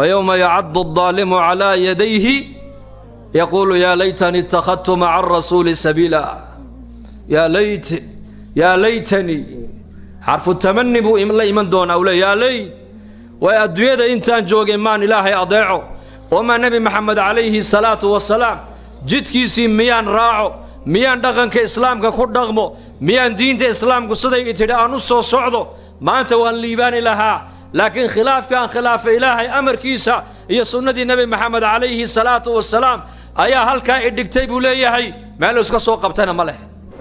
wa yowma yacaddu addaalimu calaa yadayhi yaquulu yaa laytani ittakhadtu maca arasuuli sabiila yaa layt yaa laytanii xarfu tamani buu la iman doonaa u le yaa layt way adduunyada intaan joogay maan ilaahay adeeco wamaa nebi maxamed calayhi salaatu wasalaam jidkiisii miyaan raaco miyaan dhaqanka islaamka ku dhaqmo miyaan diinta islaamku siday i tidhi aan u soo socdo maanta waan liibaani lahaa laakiin khilaafkaan khilaafa ilaahay amarkiisa iyo sunnadii nebi maxamed calayhi salaatu wasalaam ayaa halkaa idhigtay buu leeyahay meel iska soo qabtana ma leh.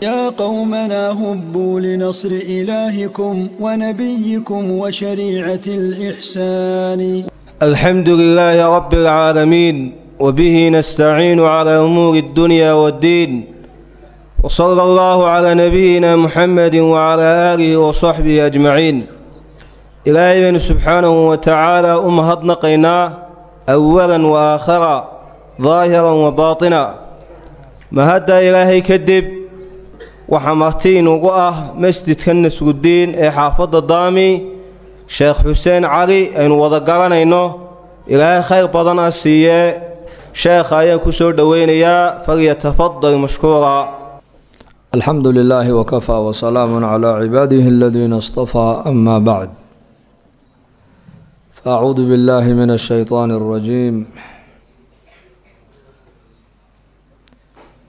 Yaa qawmanaa hubbuu linasri ilaahikum wanabiyikum washariicati alixsaani alxamdu lilaahi rabbi alcaalamiin wabihi nastaciinu calaa umuuri addunya waaddiin wsala allahu calaa nabiyina muxamedi wacalaa aalihi wasaxbihi ajmaciin ilaahay baynu subxaanahu wa tacaala u mahadnaqaynaa awalan wa aakhara daahiran wa baatina. Mahaddaa ilaahay kadib waxaa marti inugu ah masjidka nasrudiin ee xaafadda daami sheekh xuseen cali aynu wada garanayno ilaahay khayr badan a siiyee. Sheekha ayaan ku soo dhoweynayaa falyatafadal mashkuura. Alxamdu lilaahi wakafaa wasalaamun calaa cibaadihi aladiina istafaa ama bacd. faacuudu billahi min ashayطaani اrajiim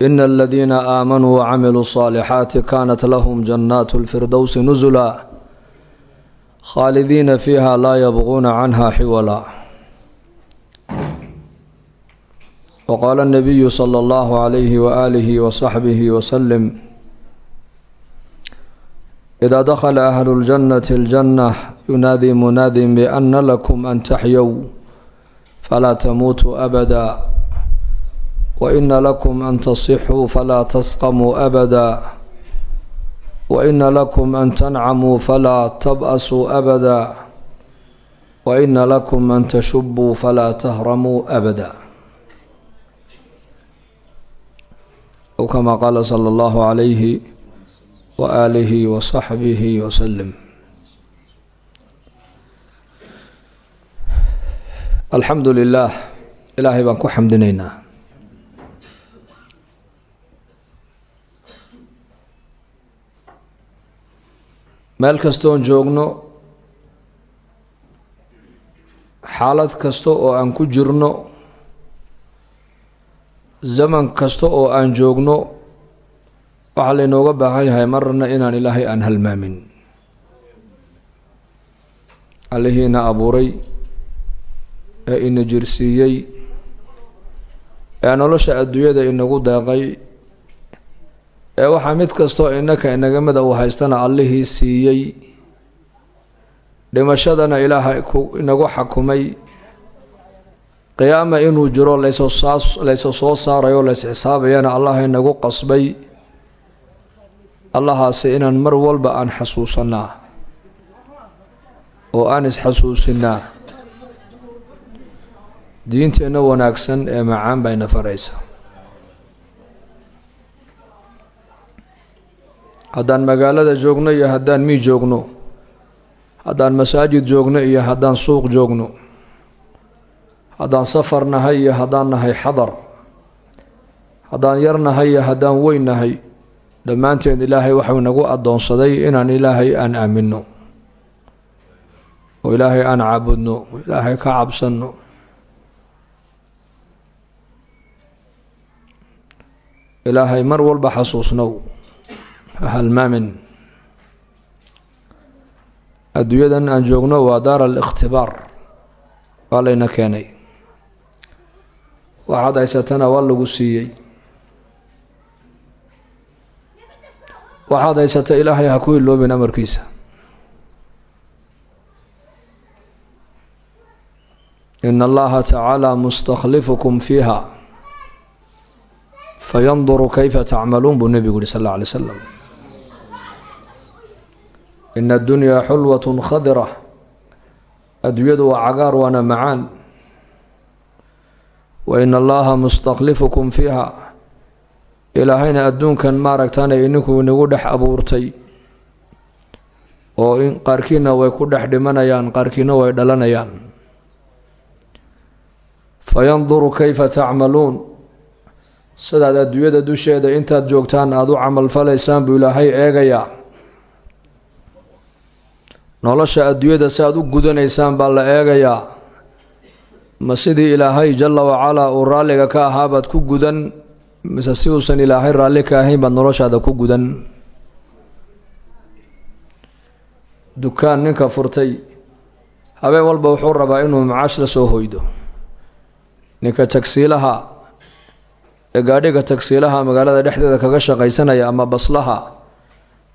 إن الذين آمنوا وعملوا الصالحات كانت لهم جنات الفردوس نزلا خالدين فيها لا يبغون عنها حولا وقال النبي صلى الله عليه وآله وصحبه وسلم إذا دخل أهل الجنة الجنة ينادي مناد بأن لكم أن تحيوا فلا تموتوا أبدا وإن لكم أن تصحوا فلا تسقموا أبدا وإن لكم أن تنعموا فلا تبأسوا أبدا وإن لكم أن تشبوا فلا تهرموا أبدا أو كما قال صلى الله عليه وآله وصحبه وسلم الحمد لله إلهي بان حمدنينا meel kastoon joogno xaalad kasta oo aan ku jirno zaman kasta oo aan joogno waxaa laynooga baahan yahay marna inaan ilaahay aan halmaamin. Allihiina abuuray ee ina jirsiiyey ee nolosha adduunyada inagu deeqay ee waxaa mid kastoo innaka inaga mida uu haystana allihii siiyey. Dhimashadana ilaahay ku inagu xakumay. Qiyaama inuu jiro laysosaas laysa soo saarayo lays xisaabayana allah inagu qasbay allahaasi inaan mar walba aan xasuusanaa oo aan isxasuusinaa diinteenna wanaagsan ee macaan bayna faraysa haddaan magaalada joogno iyo haddaan mii joogno haddaan masaajid joogno iyo haddaan suuq joogno haddaan safar nahay iyo haddaan nahay xadar haddaan yar nahay iyo haddaan weyn nahay dhammaanteen ilaahay waxau nagu addoonsaday inaan ilaahay aan aaminno oo ilaahay aan caabudno ilaahay ka cabsanno. Ilaahay mar walba xasuusnow halmaamin adduunyadan aan joogno waa daar alikhtibaar waa layna keenay. Waxaad haysatana waa lagu siiyey waxaad haysata ilaahay ha ku iloobin amarkiisa. In allaha tacaala mustakhlifukum fiiha. Fayanduru kayfa tacmaluun buu nebigu yihi sal alla alay slam ina addunyaa xulwatun khadira. Adduunyadu waa cagaar waana macaan. Wa ina allaha mustakhlifukum fiiha ilaahayna adduunkan maaragtaan ininku inagu dhex abuurtay oo in qaarkiina way ku dhex dhimanayaan qaarkiina way dhalanayaan. Fayanduru kayfa tacmaluun. Sidaad adduunyada dusheeda intaad joogtaan aada u camal falaysaan buu ilaahay eegayaa. Nolosha adduunyada si aad u gudanaysaan baa la eegayaa. Ma sidii ilaahay jalla wacalaa uu raalliga ka ahaa baad ku gudan mise si uusan ilaahay raalli ka ahayn baad noloshaada ku gudan. Dukaan ninka furtay habeen walba wuxuu rabaa inuu macaash la soo hoydo. Ninka tagsiilaha ee gaadhiga tagsiilaha magaalada dhexdeeda kaga shaqaysanaya ama baslaha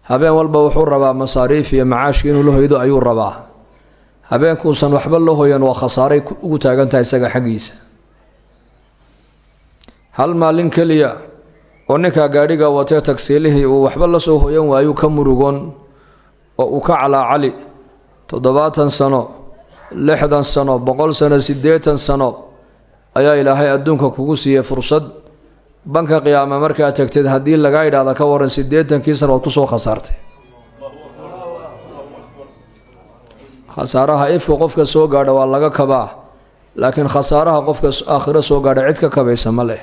habeen walba wuxuu rabaa masaariif iyo macaashka inuu la hoydo ayuu rabaa. Habeenkuusan waxba la hoyan waa khasaaray ugu taagan tahay isaga xaggiisa hal maalin keliya oo ninkaa gaadhiga watee tagsiilihii uu waxba la soo hoyan waayuu ka murugoon oo uu ka calaacali toddobaatan sano lixdan sano boqol sano siddeetan sano ayaa ilaahay adduunka kugu siiyey fursad. Banka qiyaame markaa tagteed haddii lagaa yidhaahda ka waran siddeetankii sano waad ku soo khasaartay. Khasaaraha ifka qofka soo gaadha waa laga kabaa laakiin khasaaraha qofka aakhiro soo gaadha cid ka kabaysa ma leh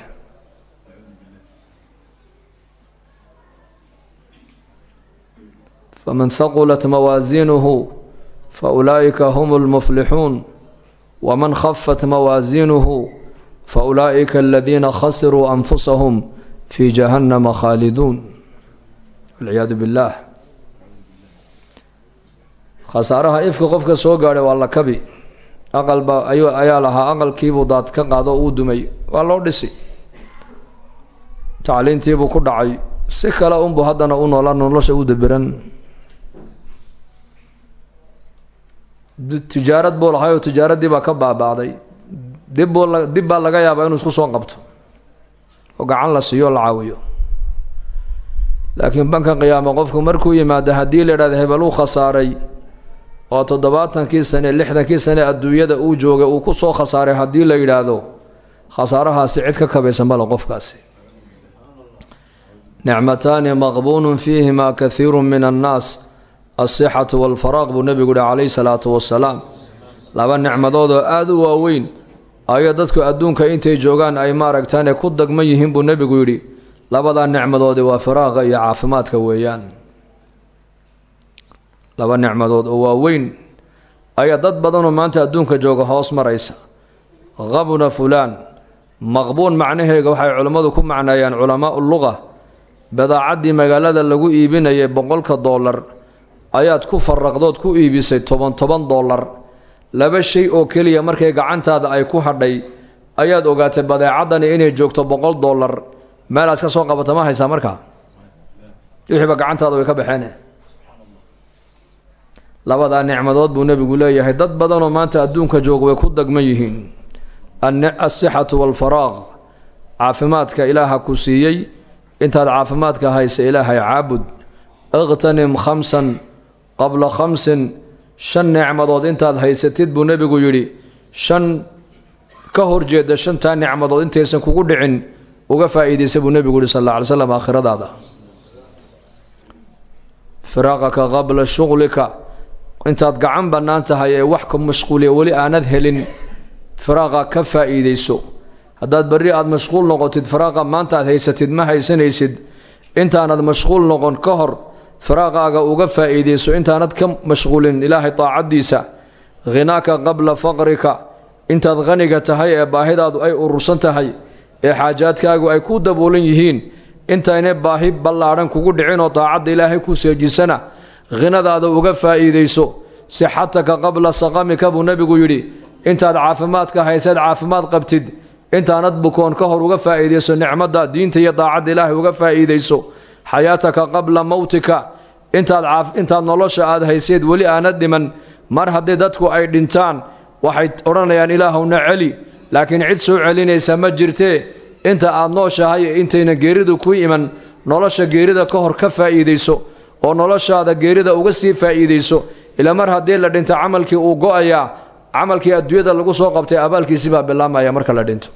faman haqulat mawaasiinuhu fa ulaa'ika hum lmuflixuun waman khafat mawaasiinuhu fa ulaa'ika aladiina khasiruu anfusahum fii jahannama khaaliduun walciyaadu billaah khasaaraha ifka qofka soo gaadhay waa la kabi aqalba ayaa lahaa aqalkiibuu daad ka qaado uu dumay waa loo dhisi tacliintiibuu ku dhacay si kale unbuu haddana u noolaa nolosha u tijaarad buu lahay oo tijaaraddii baa ka baaba'day. Dibbuu dib baa laga yaabaa inuu isku soo qabto. Oo gacan la siiyo o la caawiyo. Laakiin banka qiyaamo qofku markuu yimaado haddii la idhahda hebel uu khasaaray oo toddobaatankii sane lixdankii sane adduunyada uu joogay uu ku soo khasaaray haddii la yidhaahdo khasaarahaasi cid ka kabaysa male qofkaasi. Nicmataani maqbuunun fiihimaa kahiiru min annaas alsixatu waalfaraaq buu nebigu yihi calayhi salaatu wasalaam laba nicmadood oo aada u waaweyn ayo dadku adduunka intay joogaan ay maaragtaane ku dagman yihiin buu nebigu yidhi. Labadaa nicmadoodi waa firaaqa iyo caafimaadka weeyaan. Laba nicmadood oo waaweyn ayaa dad badanoo maanta adduunka jooga hoos maraysa. Qabna fulaan maqbuun macnaheega waxay culimmadu ku macneeyaan culamaau luqa badaacaddii magaalada lagu iibinayay boqolka dollar ayaad ku faraqdood ku iibisay toban toban dollar laba shay oo keliya markay gacantaada ay ku hadhay ayaad ogaatay badeecaddani inay joogto boqol dollar. Meelaas ka soo qabata ma haysaa markaa wixiiba gacantaada way ka baxeen labadaa nicmadood buu nebigu leeyahay dad badanoo maanta adduunka jooga way ku dagman yihiin. Alsixatu waalfaraaq caafimaadka ilaaha ku siiyey. Intaad caafimaadka haysa ilaahay caabud. Iqtanim khamsan qabla khamsin shan nicmadood intaad haysatid buu nebigu yidhi shan ka horjeeda shantaa nicmadood intaysan kugu dhicin uga faa'iidaysa buu nebigu yihi sal alla alay aakhiradaada. Firaaqaka qabla shuqlika intaad gacan bannaan tahay ee wax ka mashquuliya weli aanad helin firaaqa ka faa'iidayso. Haddaad berri aada mashquul noqotid firaaqa maanta aad haysatid ma haysanaysid intaanad mashquul noqon ka hor firaaqaaga uga faa'iidayso intaanad ka mashquulin ilaahay taacaddiisa khinaaka qabla faqrika intaad khaniga tahay ee baahidaadu ay urursan tahay ee xaajaadkaagu ay ku daboolan yihiin intaynay baahi ballaadhan kugu dhicin oo daacadda ilaahay ku seejisana khinadaada uga faa'iidayso sixataka qabla saqamika buu nebigu yidhi intaad caafimaadka hayseed caafimaad qabtid intaanad bukoon ka hor uga faa'iidayso nicmadda diinta iyo daacadda ilaahay uga faa'iidayso xayaataka qabla mowtika intaad intaad nolosha aad hayseed weli aanad dhiman mar haddii dadku ay dhintaan waxay odhanayaan ilaahowna celi. Laakiin cid soo celinaysa ma jirtee inta aad nooshahay intayna geeridu ku iman nolosha geerida ka hor ka faa'iidayso oo noloshaada geerida uga sii faa'iidayso ila mar haddii la dhinto camalkii uu go'ayaa camalkii adduunyada lagu soo qabtay abaalkiisi baa bilaamaya marka la dhinto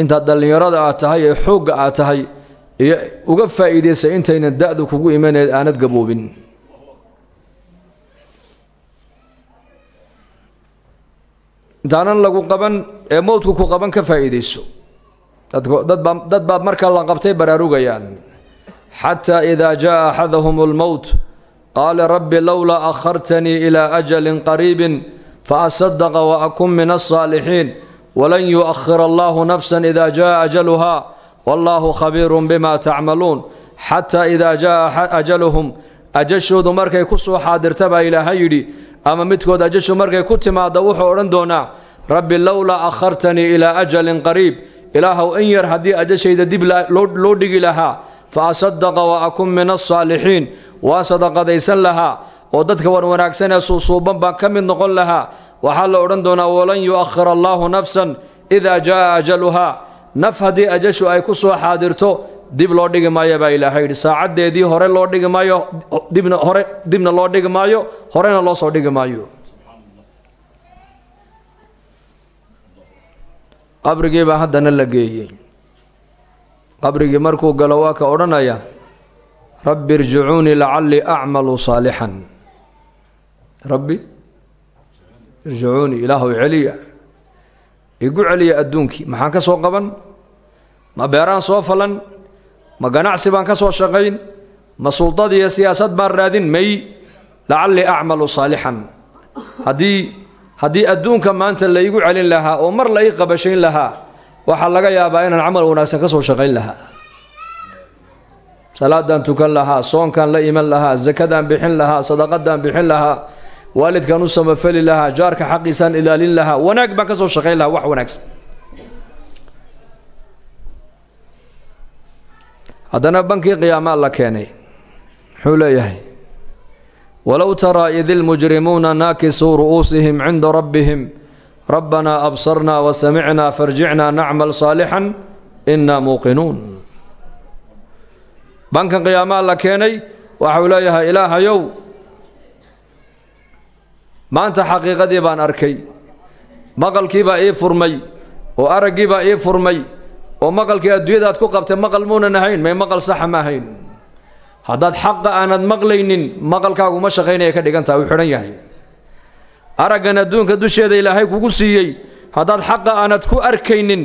intaad dhallinyarada aad tahay ee xoogga aad tahay iyo uga faa'iidaysa intaynan da-du kugu imaneed aanad gaboobin. Intaanan lagu qaban ee mowdku ku qaban ka faa'iidayso. Dadbaa dad baa marka la qabtay baraarugayaan. Xataa idaa jaa axadahum اlmowt qaala rabbi lowlaa akhartanii ilaa ajalin qariibin faasadaqa waakun min alsaalixiin walan yu'akhir allahu nafsan ida jaa ajaluha wallaahu khabiirun bima tacmaluun xataa idaa jaa ajaluhum ajashoodu markay ku soo xaadirta baa ilaahay yidhi ama midkood ajashu markay ku timaadda wuxuu odhan doonaa rabbi lowlaa akhartanii ilaa ajalin qariib ilaahow in yar haddii ajashayda dib loo dhigi lahaa fa asadaqa wa akun min alsaalixiin waa sadaqadaysan lahaa oo dadka wan wanaagsan ee suusuuban baan ka mid noqon lahaa waxaa la odhan doonaa walan yu'akhir allaahu nafsan idaa jaa'a ajaluhaa naf haddii ajashu ay ku soo xaadirto dib loo dhigi maayo baa ilaahay yidhi. Saacaddeedii hore loo dhigi maayo dibna hore dibna loo dhigi maayo horena loo soo dhigi maayo. Qabrigii baa haddana la qabrigii markuu galo waa ka odhanaya rabbi irjicuunii lacallii acmalu saalixan rabbi irjicuunii ilaahu celiya. Igu celiya adduunkii. Maxaan ka soo qaban? Ma beeraan soo falan ma ganacsi baan ka soo shaqayn? Ma suldad iyo siyaasad baan raadin? May lacallii acmalu saalixan. Haddii haddii adduunka maanta laigu celin lahaa oo mar la ii qabashayn lahaa waxaa laga yaabaa inaan camal wanaagsan ka soo shaqayn lahaa. Salaadaan tukan lahaa soonkaan la iman lahaa sakadaan bixin lahaa sadaqadaan bixin lahaa waalidkaan u samafeli lahaa jaarka xaqiisaan ilaalin lahaa wanaag baan ka soo shaqayn lahaa wax wanaagsan. Haddana bankii qiyaamaa la keenay muxuu leeyahay walow taraa id ilmujrimuuna naakisuu ru'uusihim cinda rabbihim rabbanaa absarnaa wa samicnaa farjicnaa nacmal saalixan innaa muuqinuun. Bankan qiyaamaa la keenay waxau leeyahay ilaahayow maanta xaqiiqadii baan arkay. Maqalkii baa ii furmay oo araggii baa ii furmay oo maqalkii adduunyadaad ku qabtay maqal muunan ahayn may maqal saxa ma ahayn. Haddaad xaqa aanad maqlaynin maqalkaagu ma shaqaynaya ka dhigan taha uu xidhan yahay. Araggan adduunka dusheeda ilaahay kugu siiyey haddaad xaqa aanad ku arkaynin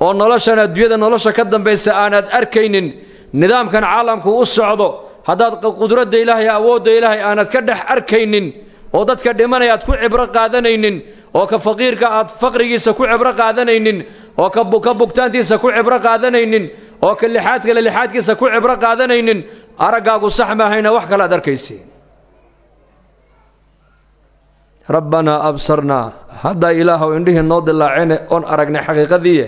oo noloshan adduunyada nolosha ka dambaysa aanad arkaynin nidaamkan caalamku u socdo haddaad qudradda ilaahay awoodda ilaahay aanad ka dhex arkaynin oo dadka dhimanaya aad ku cibro qaadanaynin oo ka faqiirka aad faqrigiisa ku cibro qaadanaynin oo ka bugtaantiisa ku cibro qaadanaynin oo ka lixaad kale lixaadkiisa ku cibro qaadanaynin araggaagu sax maahayna wax kale aad arkaysi. Rabbanaa absarnaa haddaa ilaahow indhihii noo dilaacene oon aragnay xaqiiqadiiye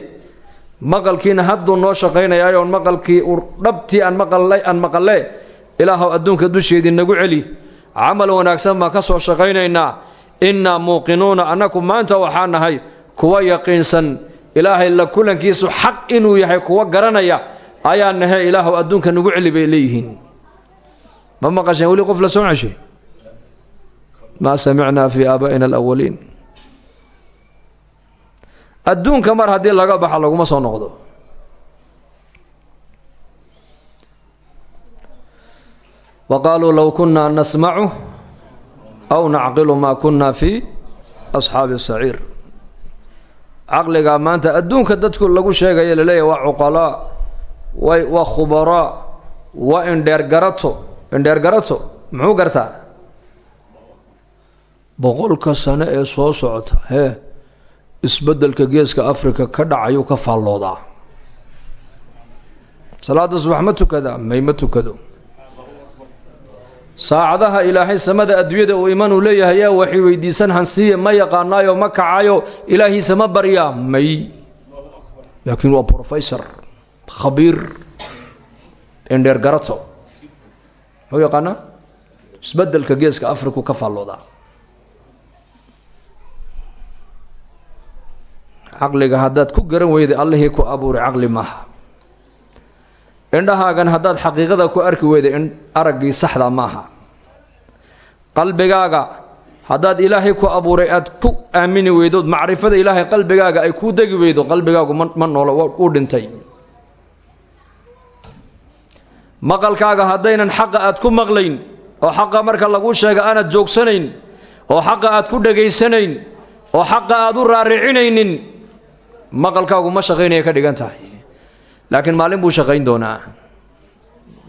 maqalkiina hadduu noo shaqaynayaayo oon maqalkii dhabtii aan maqallay aan maqalle ilaahow adduunka dusheedii nagu celi camal wanaagsan baan ka soo shaqaynaynaa. Innaa muuqinuuna annaku maanta waxaa nahay kuwa yaqiinsan. Ilaahay la kulankiisu xaq inuu yahay kuwa garanaya. Ayaa nahe ilaahow adduunka nagu celi bay leeyihiin. Ma maqasheen weli qof la soo ceshay maa samicnaa fii aabaa'ina alawaliin adduunka mar haddii laga baxa laguma soo noqdo wa qaaluu low kunnaa nasmacu aw nacqilu maa kunna fii asxaabi saciir caqligaa maanta adduunka dadku lagu sheegaya laleeyahy waa cuqalaa way waa khubaraa waa indheer garato indheer garato muxuu gartaa? Boqolka sano ee soo socota hee isbeddelka geeska africa ka dhacayuu ka faalloodaa. Salaada subax ma tukadaa may ma tukado saacadaha ilaahay samada adduunyada uu imanuu leeyahay yaa waxay weydiisan hansiiya ma yaqaanaayo ma kacayo ilaahiisa ma baryaa may laakiin waa professor khabiir indheer garato. Muxuu yaqaanaa isbeddelka geeska africa ka faalloodaa. Caqliga haddaad ku garan weyday allihii ku abuuray caqli maaha indhahaagan haddaad xaqiiqada ku arki weyday araggii saxda maaha qalbigaaga haddaad ilaahay ku abuuray aad ku aamini weydood macrifada ilaahay qalbigaaga ay kuu degi weydo qalbigaagu ma noolo uu dhintay. Maqalkaaga haddaynan xaqa aad ku maqlayn oo xaqa marka laguu sheega aanad joogsanayn oo xaqa aad ku dhegaysanayn oo xaqa aad u raaricinaynin maqalkaagu ma shaqaynaya ka dhigan tahay laakiin maalin buu shaqayn doonaa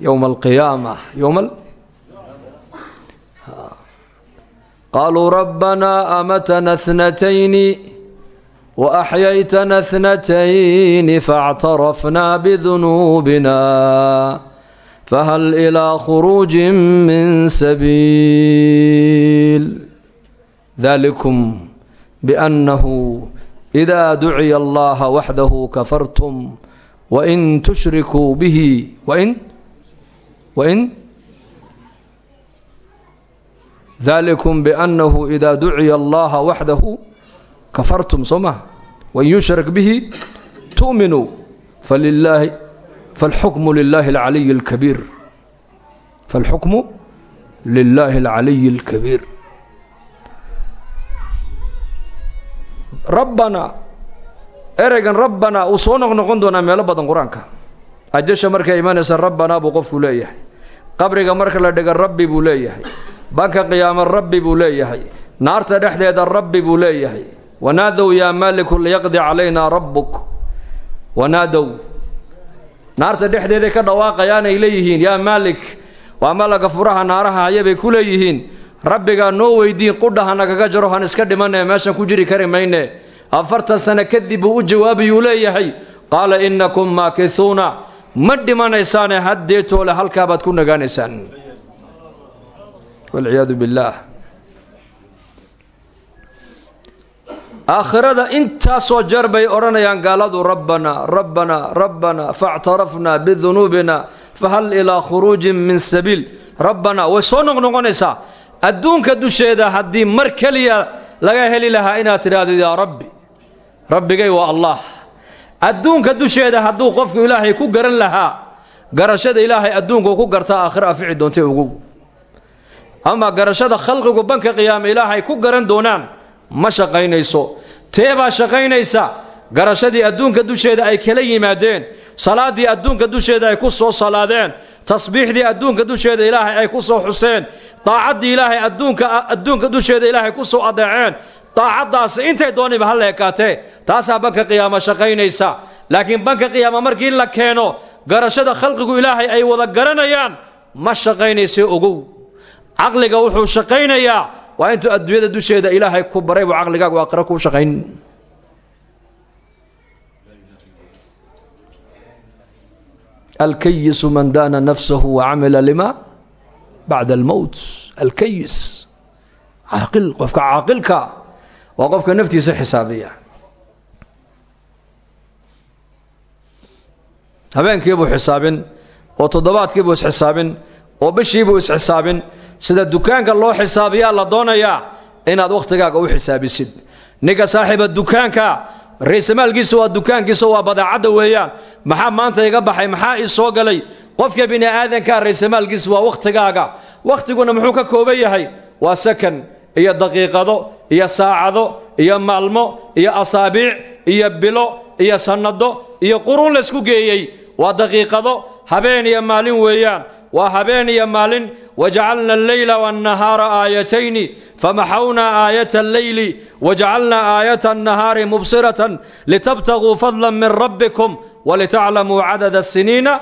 yowma alqiyaama yowma qaaluu rabbanaa amatana اثnatayni وأحyaytna اثنتين فاعترفنا بذنوبنا فهل إلى خروج من سبيل ذلكم بأنه إذا دعي الله وحده wain tushrikuu bihi wain wain dalikum biannahu idaa duciya allaha waxdahu kafartum soo maha wain yushrak bihi tu'minuu falilaahi falxukmu lilaahi alcaliyi alkabiir falxukmu lilaahi alcaliyi alkabiir rabbana ereygan rabbanaa uu soo noqnoqon doonaa meelo badan qur'aanka. Ajasha markay imanaysa rabbanaa buu qofku leeyahay. Qabriga marka la dhiga rabbi buu leeyahay. Banka qiyaamo rabbi buu leeyahay. Naarta dhexdeeda rabbi buu leeyahay. Wanaadow yaa maaliku liyaqdi calaynaa rabbuk. Wanaadow naarta dhexdeeday ka dhawaaqayaanay leeyihiin yaa maalik waa malaga furaha naaraha hayabay ku leeyihiin. Rabbigaa noo weydiin qudha hanagaga jaro han iska dhimanee meeshan ku jiri kari mayne afartan sano kadib buu u jawaabayuu leeyahay qaala innakum maakisuuna. Ma dhimanaysaane haddeetoole halkaabaad ku nagaanaysaan. Walciyaadu billaah aakhirada intaasoo jeer bay odhanayaan gaaladu rabbanaa rabbanaa rabbanaa faاctarafnaa bidunuubina fahal ilaa khuruujin min sabiil. Rabbanaa way soo noqnoqonaysaa. Adduunka dusheeda haddii mar keliya laga heli lahaa inaad tidhaahdid yaa rabbi rabbigay waa allah. Adduunka dusheeda hadduu qofku ilaahay ku garan lahaa garashada ilaahay adduunku ku gartaa aakhira afici doontay ogow. Ama garashada khalqigu banka qiyaame ilaahay ku garan doonaan ma shaqaynayso. Tee baa shaqaynaysa garashadii adduunka dusheeda ay kala yimaadeen salaaddii adduunka dusheeda ay ku soo salaadeen tasbiixdii adduunka dusheeda ilaahay ay ku soo xuseen daacaddii ilaahay adduunka adduunka dusheeda ilaahay ku soo adeeceen daacaddaasi intay dooniba ha la taasaa banka qiyaamo shaqaynaysa laakiin banka qiyaamo markii la keeno garashada khalqigu ilaahay ay wada garanayaan ma shaqaynaysa ogow. Caqliga wuxuu shaqaynayaa waa intuu adduunyada dusheeda ilaahay ku baray buu caqligaagu aakhira kuu shaqayn. Alkayisu man daana nafsahu wacamila lima bacda almowt alkayis. Caaqil qofka caaqilka waa qofka naftiisa xisaabiya. Habeenkiibuu xisaabin oo toddobaadkiibuu isxisaabin oo bishiibuu isxisaabin sida dukaanka loo xisaabiyaa la doonayaa inaad wakhtigaaga u xisaabisid. Ninka saaxiiba dukaanka raysamaalkiisa waa dukaankiisa waa badeecadda weeyaan. Maxaa maanta iga baxay? Maxaa ii soo galay? Qofka bini aadanka raysamaalkiisa waa wakhtigaaga wakhtiguna muxuu ka kooban yahay? Waa sakan iyo daqiiqado iyo saacado iyo maalmo iyo asaabiic iyo bilo iyo sannado iyo qurun laysku geeyey. Waa daqiiqado habeen iyo maalin weeyaan. Waa habeen iyo maalin. Wajacalna alleyla waannahaara aayatayni famaxawnaa aayata alleyli wajacalnaa aayata annahaari mubsiratan litabtaguu fadlan min rabbikum walitaclamuu cadada asiniina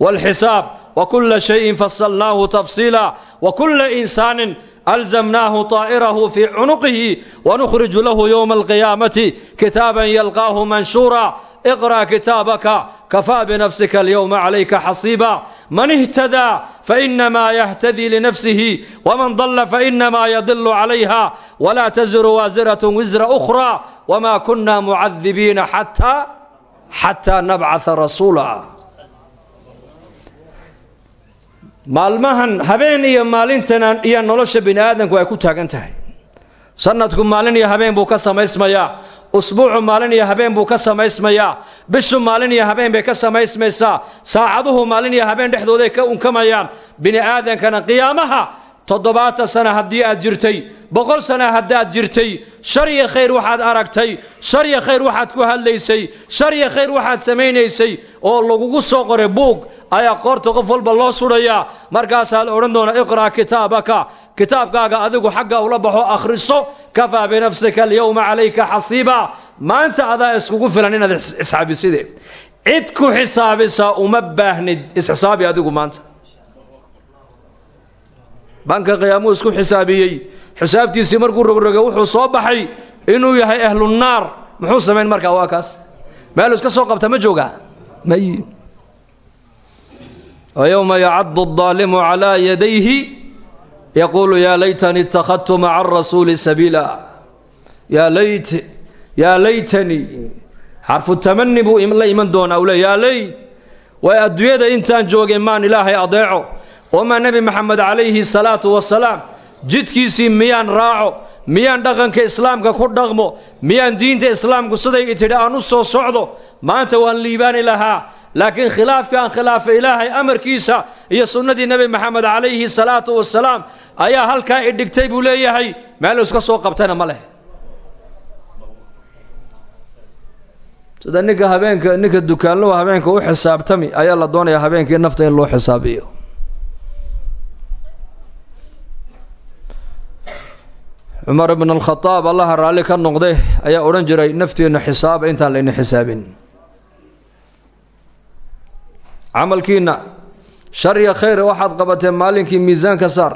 waalxisaab wa kulla shayin fasalnaahu tafsiila. Wa kulla insaanin alzamnaahu طaa'irahu fii cunuqihi wanukhriju lahu ywma alqiyaamati kitaaban yalqaahu manshuura iqra' kitaabaka kafaa binafsika alyowma calayka xasiiba man ihtadaa fainamaa yahtadii linafsihi wman dalla fainamaa yadilu calayha walaa taziru waasiratun wisra ukhraa wmaa kunna mucadibiina xataa xataa nabcaa rasuula maalmahan habeen iyo maalintan iyo nolosha bini aadamku ay ku taagan tahay. Sanadku maalin iyo habeen buu ka samaysmayaa. Usbuucu maalin iyo habeen buu ka samaysmayaa. Bishu maalin iyo habeen bay ka samaysmaysaa. Saacaduhu maalin iyo habeen dhexdooday ka unkamayaan. Bini aadankana qiyaamaha toddobaatan sana haddii aad jirtay boqol sana haddaad jirtay shar iyo khayr waxaad aragtay shar iyo khayr waxaad ku hadlaysay shar iyo khayr waxaad samaynaysay oo lagugu soo qoray buug ayaa qoorta qof walba loo sudhayaa markaasaa la odhan doonaa iqra' kitaabaka kitaabkaaga adigu xagga ula baxo akhriso kafaa binafsika alyowma calayka xasiiba maanta adaa iskugu filan inaad isxaabiside cid ku xisaabisaa uma baahnid isxisaabi adigu maanta banka qiyaamuu isku xisaabiyey xisaabtiisii markuu rogrogay wuxuu soo baxay inuu yahay ahlunaar muxuu samayn markaa waa kaas meel iska soo qabta ma joogaa may ويوم يعض الظالم على يديه يقول يا ليتني اتخذت مع الرسول سبيلا يا ليت يا ليتني حرف التمني بو لا إيمان دون أولا يا ليت وأدوية إنسان جوج إيمان إلهي أضيعه وما نبي wamaa nebi maxamed calayhi salaatu wasalaam jidkiisii miyaan raaco miyaan dhaqanka islaamka ku dhaqmo miyaan diinta islaamku siday tidhi aan u soo socdo maanta waan liibaani lahaa laakiin khilaafka aan khilaafa ilaahay amarkiisa iyo sunnadii nebi maxamed calayhi salaatu wasalaam ayaa halkaa idhigtay buu leeyahay meel iska soo qabtana ma leh sida ninka habeenka ninka dukaanlow habeenka u xisaabtami ayaa la doonayaa habeenkii nafta in loo xisaabiyo cumar ibn alkhadaab allaha raalli ka noqde ayaa odhan jiray nafteenna xisaaba intaan layna xisaabin. Camalkiinna shar iyo khayr waxaad qabateen maalinkii miisaanka saar.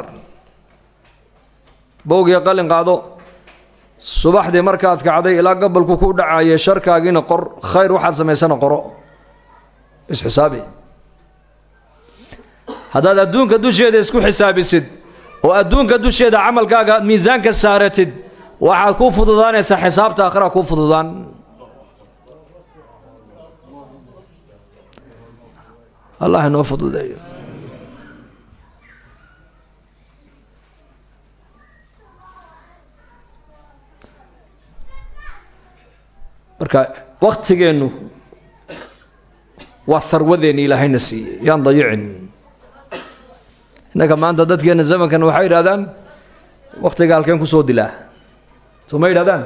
Bowgiyo qalin qaado. Subaxdii markaad kacday ilaa gabalku ku dhacayay sharkaagiina qor khayr waxaad samaysana qoro. Isxisaabi haddaad adduunka dusheeda isku xisaabisid oo adduunka dusheeda camalkaaga miisaanka saaratid waxaad kuu fududaanaysaa xisaabta akhira kuu fududaan. Allah inoo fududeeyo. Marka waktigeennu waa harwadeenni ilaahayna siiyey yaan dayicin innaka maanta dadkeenna zamankan waxay yidhahdaan waktiga halkeen ku soo dilaa. Soo ma yidhahdaan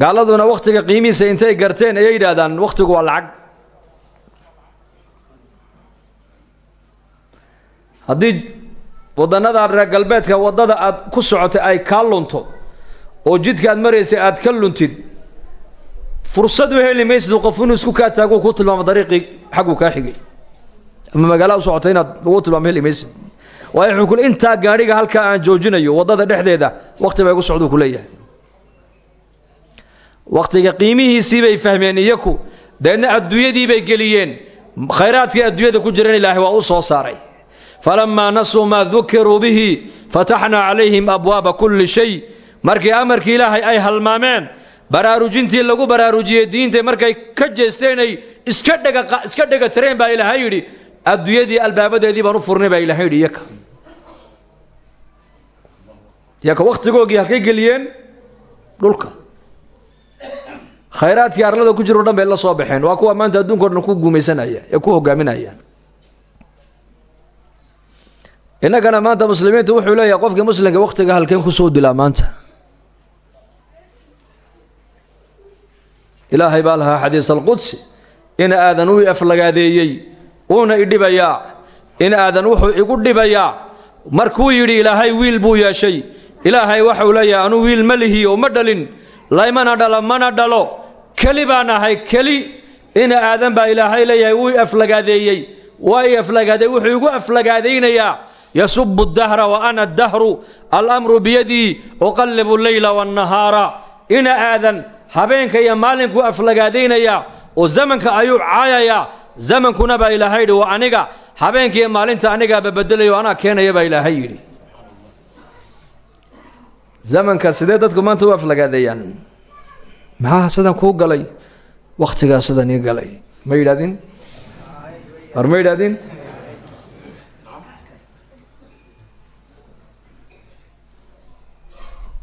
gaaladuna wakhtiga qiimihiisa intay garteen ayay yidhaahdaan wakhtigu waa lacag. Haddii waddannada reer galbeedka waddada aad ku socotay ay kaa lunto oo jidka aad maraysay aad ka luntid fursad u heli maysid qof inuu isku kaa taago ku tilmaamo dariiqii xagguu kaa xigay. Ama magaala u inaad lagu tilmaamo heli maysid waayo wuxuu kule intaa gaadhiga halkaa aan joojinayo waddada dhexdeeda wakhti bay gu socduu ku leeyahay. Wakhtiga qiimihiisii bay fahmeen iyaku deedna adduunyadii bay geliyeen. Khayraadkii adduunyada ku jiran ilaahay waa u soo saaray. Falammaa nasuu maa dukiruu bihi fataxnaa calayhim abwaaba kulli shay. Markii amarkii ilaahay ay halmaameen baraarujintii lagu baraarujiyey diinta markay ka jeesteenay iska dhega iska dhega tireen baa ilaahay yidhi adduunyadii albaabadeedii baan u furnay baa ilaahay yidhi iyaka iyaka wakhtigoogii halkay geliyeen dhulka. Khayraadkii arlada ku jiro o dhan bay la soo baxeen. Waa kuwa maanta adduunka o dhan ku guumaysanaya ee ku hogaaminaya innagana maanta muslimiintu wuxuu leeyahay qofkii muslimka wakhtiga halkeen ku soo dilaa maanta ilaahay baa lahaa xadiis alqudsi in aadan uu aflagaadeeyey uuna idhibayaa in aadan wuxuu igu dhibayaa. Markuu yidhi ilaahay wiil buu yeeshay ilaahay waxau leeyahay anuu wiil ma lihi oo ma dhalin. Laymana dhalo mana dhalo. Keli baan ahay keli. Ina aadan baa ilaahay leeyahay wuu aflagaadeeyey. Waa i aflagaadeey wuxuu igu aflagaadaynayaa. Yasubu dahra wa ana dahru alamru biyadii uqallibu leyla waannahaara ina aadan habeenka iyo maalinkuu aflagaadaynayaa oo zamanka ayuu caayayaa. Zamankuna baa ilaahay yidhi waa aniga habeenka iyo maalinta anigaaba bedelayo anaa keenaya baa ilaahay yidhi. Zamanka sidee dadku maanta u aflagaadeeyaan maxaa sidan kuu galay? Wakhtigaa sidan ii galay? Ma yidhahdin war ma yidhahdin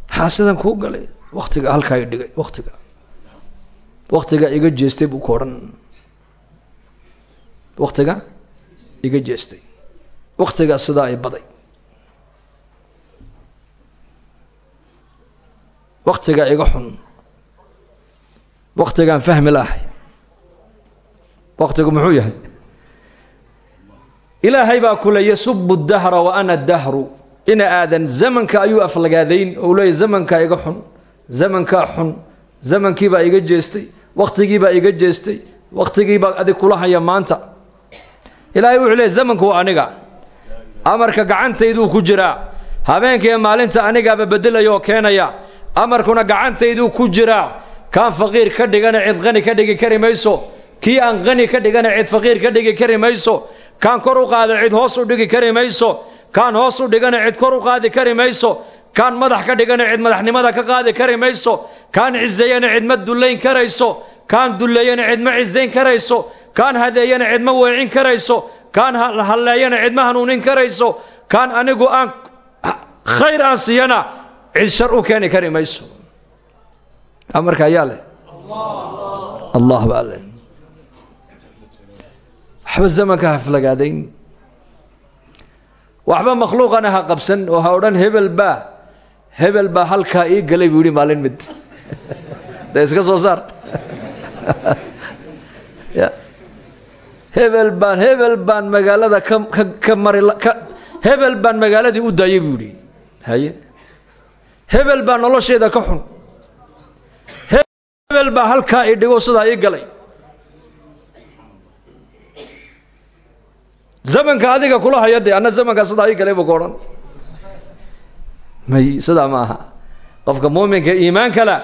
maxaa sidan kuu galay wakhtiga halkaa dhigay wakhtiga wakhtiga iga jeestay buu ku odhan. Wakhtiga iga jeestay. Wakhtigaas sidaa ay baday. Wakhtigaa iga xun. Wakhtigaan fahmi lahay wakhtigu muxuu yahay? Ilaahay baa kule yasubu dahra wa ana dahru. Ina aadan zamanka ayuu aflagaadayn ou leeyahy zamankaa iga xun zamankaa xun zamankiibaa iga jeestay wakhtigiibaa iga jeestay wakhtigiibaa adig kula haya maanta. Ilaahay wuxuu leeyay zamanku waa aniga. Amarka gacantayduu ku jiraa habeenkaiyo maalinta anigaaba beddelaya oo keenaya amarkuna gacantayduu ku jiraa kaan faqiir ka dhigana cid qani ka dhigi kari mayso kii aan qani ka dhigana cid faqiir ka dhigi kari mayso kaan kor u qaada cid hoos u dhigi kari mayso kaan hoos u dhigana cid kor u qaadi kari mayso kaan madax ka dhigana cid madaxnimada ka qaadi kari mayso. Kaan ciseeyana cid ma dullayn karayso. Kaan dulleeyana cid ma cisayn karayso. Kaan hadeeyana cid ma weecin karayso. Kaan halleeyana cid ma hanuunin karayso. Kaan anigu aan khayr aan siiyana cid shar u keeni kari amarka ayaa leh. Allah baa leh waxba zamanka haflagaadayn waxba makhluuqana ha qabsan oo ha odhan hebel baa hebel baa halkaa ii galay buu maalin mid. De iska soo saar. Hebel baan hebel baan magaalada ka ka ka mari ka hebel baan magaaladii u daayay buu yidhi. Haye hebel baa nolosheeda ka xun. Hebel baa halkaa ii dhigo sidaa ii galay. Zamanka adiga kula haya dee anna zamankaa sidaa ii galay buu may sidaa ma aha. Qofka muuminka iimaanka la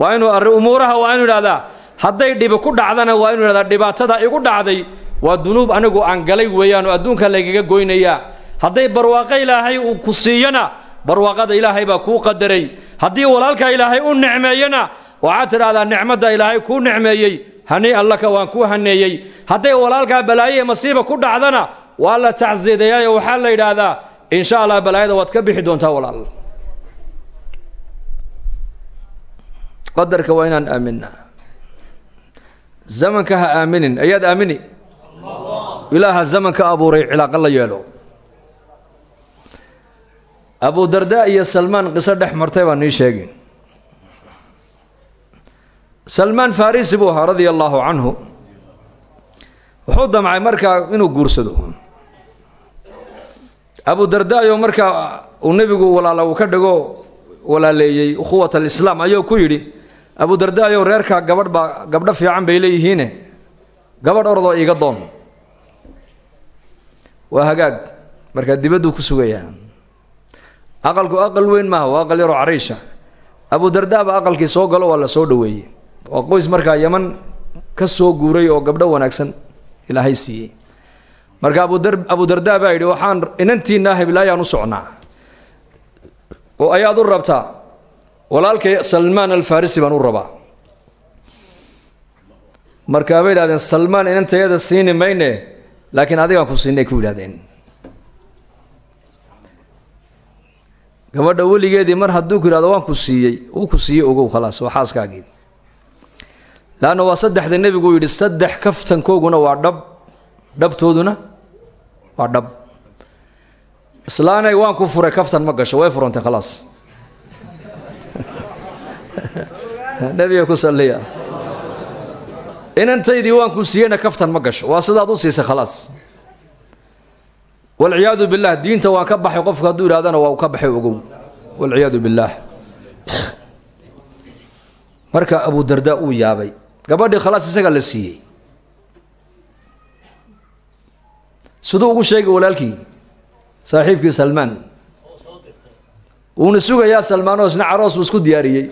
waa inuu arri umuuraha waa inuu idhahdaa hadday dhibi ku dhacdana waa inuu idhahdaa dhibaatada igu dhacday waa dunuub anigu aan galay weeyaan oo adduunka laygaga goynayaa. Hadday barwaaqo ilaahay uu ku siiyana barwaaqada ilaahay baa kuu qadaray. Haddii walaalka ilaahay u nicmeeyana waxaad tidhahdaa nicmadda ilaahay kuu nicmeeyey hani allaka waan kuu haneeyey. Hadday walaalkaa balaayo ee masiiba ku dhacdana waa la tacsiidayaayo waxaa la yidhaahdaa insha allah balaayada waad ka bixi doontaa walaal qadarka waa inaan aaminaa zamanka ha aaminin. Ayaad aamini? Ilaaha zamanka abuuray cilaaqo la yeelo. Abu darda iyo salmaan qiso dhex martay baa nii sheegi salmaan farisi buu ahaa radia allaahu canhu. Wuxuu damcay markaa inuu guursado. Abu dardaayo markaa uu nebigu walaala uu ka dhigo walaaleeyey ukhuwat alislaam ayuu ku yidhi abu dardaayow reerkaa gabadh baa gabdho fiican bay leeyihiine. Gabadh ordoo iiga doon. Waa hagaag. Markaa dibadduu ku sugayaa aqalku aqal weyn maaha waa aqal yaroo cariisha. Abu dardaa ba aqalkii soo galo waa la soo dhoweeyey waa qoys markaa yaman ka soo guuray oo gabdho wanaagsan ilaahay siiyey. Marka abudar abu dardaa baa yidhi waxaan inantiinaa heblaayaan u socnaa. Oo ayaad u rabtaa walaalkay salmaan alfarisi baan u rabaa. Markaa bay idhahdeen salmaan inantayada siini mayne laakiin adigaan ku siinay ku yidhahdeen gabadha weligeedii mar hadduu ku yidhahdo waan ku siiyey uu ku siiyey ogow khalaas waa xaaskaagii. Laanna waa saddexda nebigu yidhi saddex kaftankooguna waa dhab dhabtooduna waa dhab. Islaanay waan ku furay kaftan ma gasho way furantay khalaas nebiga ku salliya. Inantaydii waan ku siiyeyna kaftan ma gasho. Waa sidaad u siisay khalaas walciyaadu billaah diinta waan ka baxay qofku hadduu yidhahdana waa ka baxay ogow. Walciyaadu billaah marka abu dardaa uu yaabay gabadhii khalaas isagaa la siiyey. Siduu ugu sheegay walaalkii saaxiibkii salmaan. Wuuna sugayaa salmaan oo isna caroos buu isku diyaariyey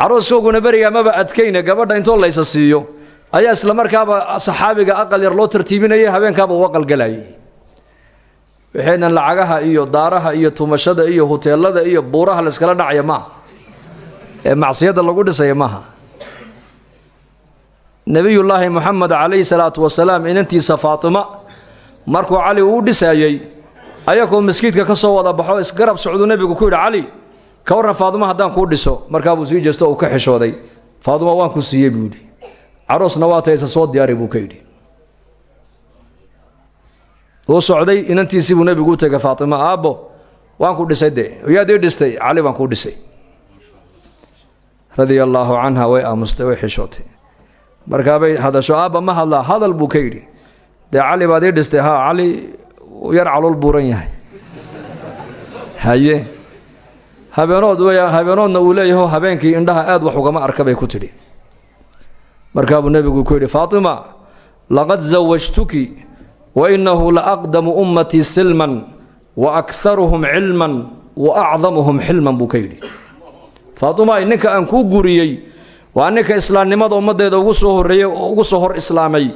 carooskooguna berigaa maba adkayne gabadha intoo laysa siiyo. Ayaa isla markaaba saxaabiga aqal yar loo tartiibinayay habeenkaaba uu aqal galayay waxaynan lacagaha iyo daaraha iyo tumashada iyo huteelada iyo buuraha la iskala dhacaya maaha ee macsiyadda lagu dhisaya maaha nebiyullaahi moxamed calayhi salaatu wasalaam inantiisa faatima markuu cali uu dhisaayey ayagoo maskiidka ka soo wada baxo isgarab socduu nebigu ku yidhi cali ka warran faaduma haddaan kuu dhiso markaabuu sii jeesto uu ka xishooday. Faaduma waan ku siiyey buu yidhi. Waa taysa soo diyaari buu ka yidhi. Uu socday inantiisii buu nebigu u tegay faatima aabbo waan ku dhisay dee. Yaad ii dhistay cali baan kuu dhisay. Radia allaahu way aamustay way xishootay. Markaabay hadasho aabba ma hadlaa hadal buu ka yidhi. Dee cali baad ii dhistay haa cali yar calul buuran yahay. Haye habeenood w habeenoodna uu leeyaho habeenkii indhaha aad wax ugama arka bay ku tidhi. Markaabuu nebigu ku yidhi faatima laqad zawajtuki wa innahu la aqdamu ummatii silman wa akharuhum cilman wa acdamuhum xilman buu ka yidhi. Faatima ninka aan kuu guriyey waa ninka islaamnimada ummaddeeda ugu soo horreeyey oo ugu soo hor islaamay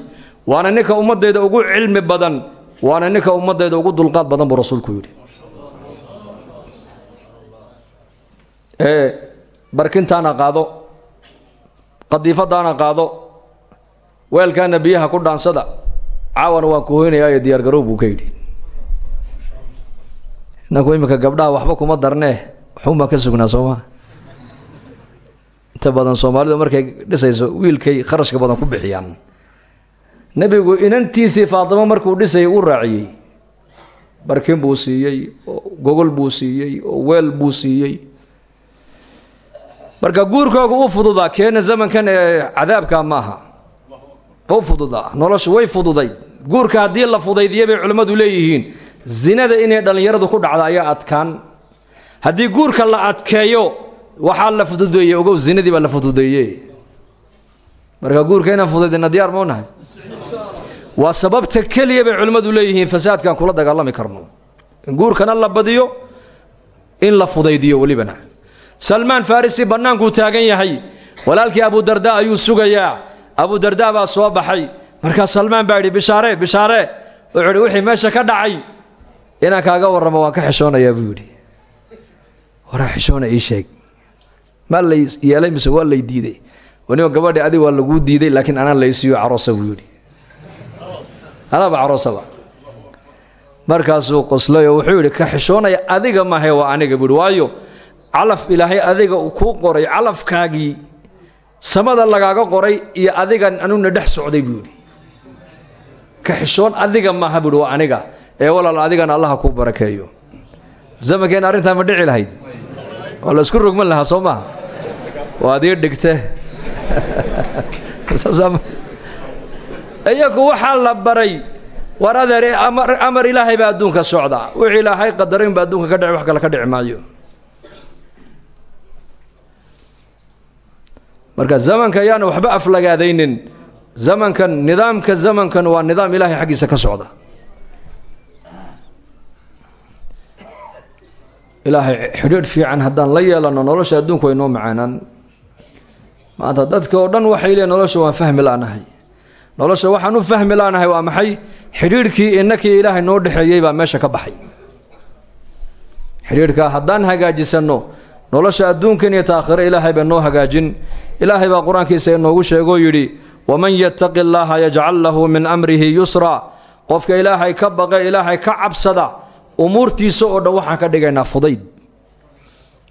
waana ninka ummaddeeda ugu cilmi badan waana ninka ummaddeeda ugu dulqaad badan buu rasuulku yidhi barkintaana qaado. Qadiifadaana qaado. Weelkaana biyaha ku dhaansada. Caawana waan ku hoynayaayo diyaar garow buu ka yidhi. Inaku iminka gabdhaha waxba kuma darnee waxuunbaan ka sugnaa sooma inta badan soomaalidu markay dhisayso wiilkay kharashka badan ku bixiyaan. Nebigu inantiisii faatimo markuu dhisayay u raaciyey. Barkin buu siiyey oo gogol buu siiyey oo weel buu siiyey marka guurkooga u fududaa keena zamankan ee cadaabka maaha. U fududaa nolosha way fududay. Guurka haddii la fudaydiya bay culimmadu leeyihiin. Zinada inay dhallinyaradu ku dhacda ayaa adkaan. Haddii guurka la adkeeyo waxaa la fududeeye ogow zinadii baa la fududeeye marka guurka inaan fudaydina diyaar mau nahay waa sababta keliya bay culimmadu leeyihiin fasaadkaan kula dagaalami karno. In guurkana la badiyo in la fudaydiyo welibana salmaan farisi bannaankuu taagan yahay. Walaalkii abudarda ayuu sugayaa. Abudarda baa soo baxay. Markaa salmaan baa yidhi bishaare bishaare. Wuxuu yidhi wixii meesha ka dhacay inaan kaaga warramo waan ka xishoonayaa buu yidhi. Waraa xishoona ii sheeg. Maa lay yeelay mise waa lay diiday? Waniba gabadhi adig waa laguu diiday laakiin anaa laysiiyo caroosa buu yidhi. Anaaba caroosaba markaasuu qoslay oo wuxuu yidhi ka xishoonaya adiga mahe waa aniga buu yidhi. Waayo calaf ilaahay adiga kuu qoray calafkaagii samada lagaaga qoray iyo adigan anuna dhex socday buu yidhi. Ka xishoon adiga maaha buuhi waa aniga ee walaal adigana allaha kuu barakeeyo. Zamankeen arrintaa ma dhici lahayd? Waa la isku rogman lahaa soo maha waad ii dhigte iyaku waxaa la baray war adeer amar ilaahay baa adduunka socda wixii ilaahay qadaro inba adduunka ka dhici wax kale ka dhici marka zamanka ayaana waxba aflagaadaynin. Zamankan nidaamka zamankan waa nidaam ilaahay xaggiisa ka socda. Ilaahay xidhiidh fiican haddaan la yeelano nolosha adduunku way noo macaanaan maanta dadka oo dhan waxay leeyiin nolosha waan fahmi laanahay. Nolosha waxaan u fahmi laanahay waa maxay? Xidhiidhkii innakii ilaahay noo dhexeeyey baa meesha ka baxay. Xidhiidhkaa haddaan hagaajisanno nolosha adduunkan iyo taakhiro ilaahay baa noo hagaajin. Ilaahay baa qur'aankiisa inoogu sheegoo yidhi waman yattaqi allaaha yajcal lahu min amrihi yusra. Qofka ilaahay ka baqa ilaahay ka cabsada umuurtiisa oo dhan waxaan ka dhigaynaa fudayd.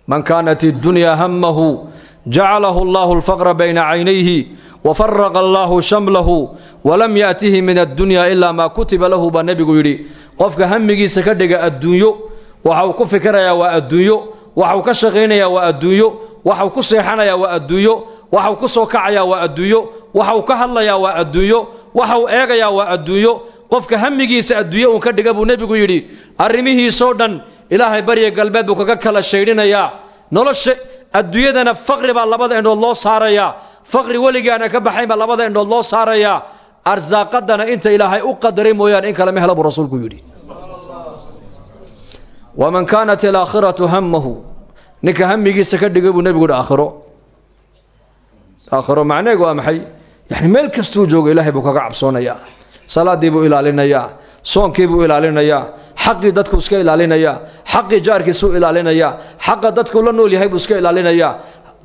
Man kaanat iddunyaa hammahu jacalahu allahu alfaqra bayna caynayhi wafaraqa allaahu shamlahu walam yaatihi min addunyaa ilaa maa kutiba lahu baa nebigu yidhi. Qofka hamigiisa ka dhiga adduunyo waxa uu ku fikirayaa waa adduunyo waxau ka shaqaynayaa waa adduunyo. Waxau ku seexanayaa waa adduunyo. Waxau ku soo kacayaa waa adduunyo. Waxau ka hadlayaa waa adduunyo. Waxau eegayaa waa adduunyo. Qofka hamigiisa adduunyo uun ka dhiga buu nebigu yidhi arrimihiisoo dhan ilaahay barya galbeed buu kaga kala shaydhinayaa. Nolosha adduunyadana faqri baa labada indhood loo saarayaa. Faqri weligaana ka baxayn baa labada indhood loo saarayaa. Arsaaqadana inta ilaahay u qadaray mooyaane in kale ma hela buu rasuulku yidhi waman kaanat alaakhiratu hammahu ninka hamigiisa ka dhigay buu nebigu yidhi aakhiro aakhiro waa maxay yani meel kastuu joogo ilaahay buu kaga cabsoonayaa salaaddii buu ilaalinayaa soonkii buu ilaalinayaa xaqii dadku iska ilaalinayaa xaqii jaarkiisuu ilaalinayaa xaqa dadkuu la nool yahay buu iska ilaalinayaa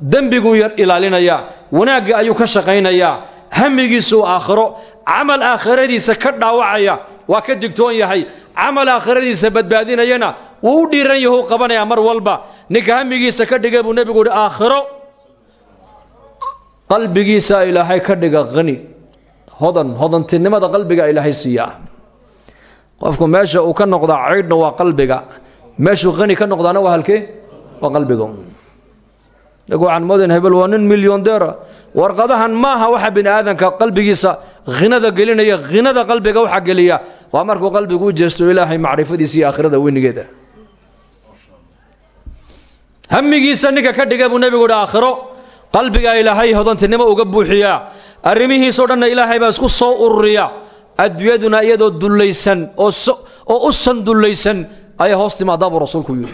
dembiguu ilaalinayaa wanaagga ayuu ka shaqaynayaa hamigiisuu aakhiro camal aakhiradiisa ka dhaawacaya waa ka digtoon yahay camal aakhiradiisa badbaadinayana wuu u dhiiran yahu qabanayaa mar walba. Ninka hamigiisa ka dhigay buu nebigu uhi aakhiro. Qalbigiisaa ilaahay ka dhiga hani hodan hodantinimada qalbiga ilaahay siiyaa qofku meesha uu ka noqdaa caydhna waa qalbiga. Meeshuu qani ka noqdaana waa halkee? Waa qalbiga iyagu waxaan moodayn hebel waa nin milyondeera warqadahan maaha waxa bini aadanka qalbigiisa hinada gelinaya hinada qalbiga waxa geliya. Waa markuu qalbigu u jeesto ilaahay macrifadiisa iyo aakhirada weynigeeda hamigiisa ninka ka dhiga buu nebigu hi aakhiro qalbigaa ilaahay hodantinimo uga buuxiyaa arrimihiisao dhanna ilaahay baa isku soo ururiya. Adduunyaduna iyadoo dullaysan oo oo u san dullaysan ayay hoos timaadaa buu rasuulku yidhi.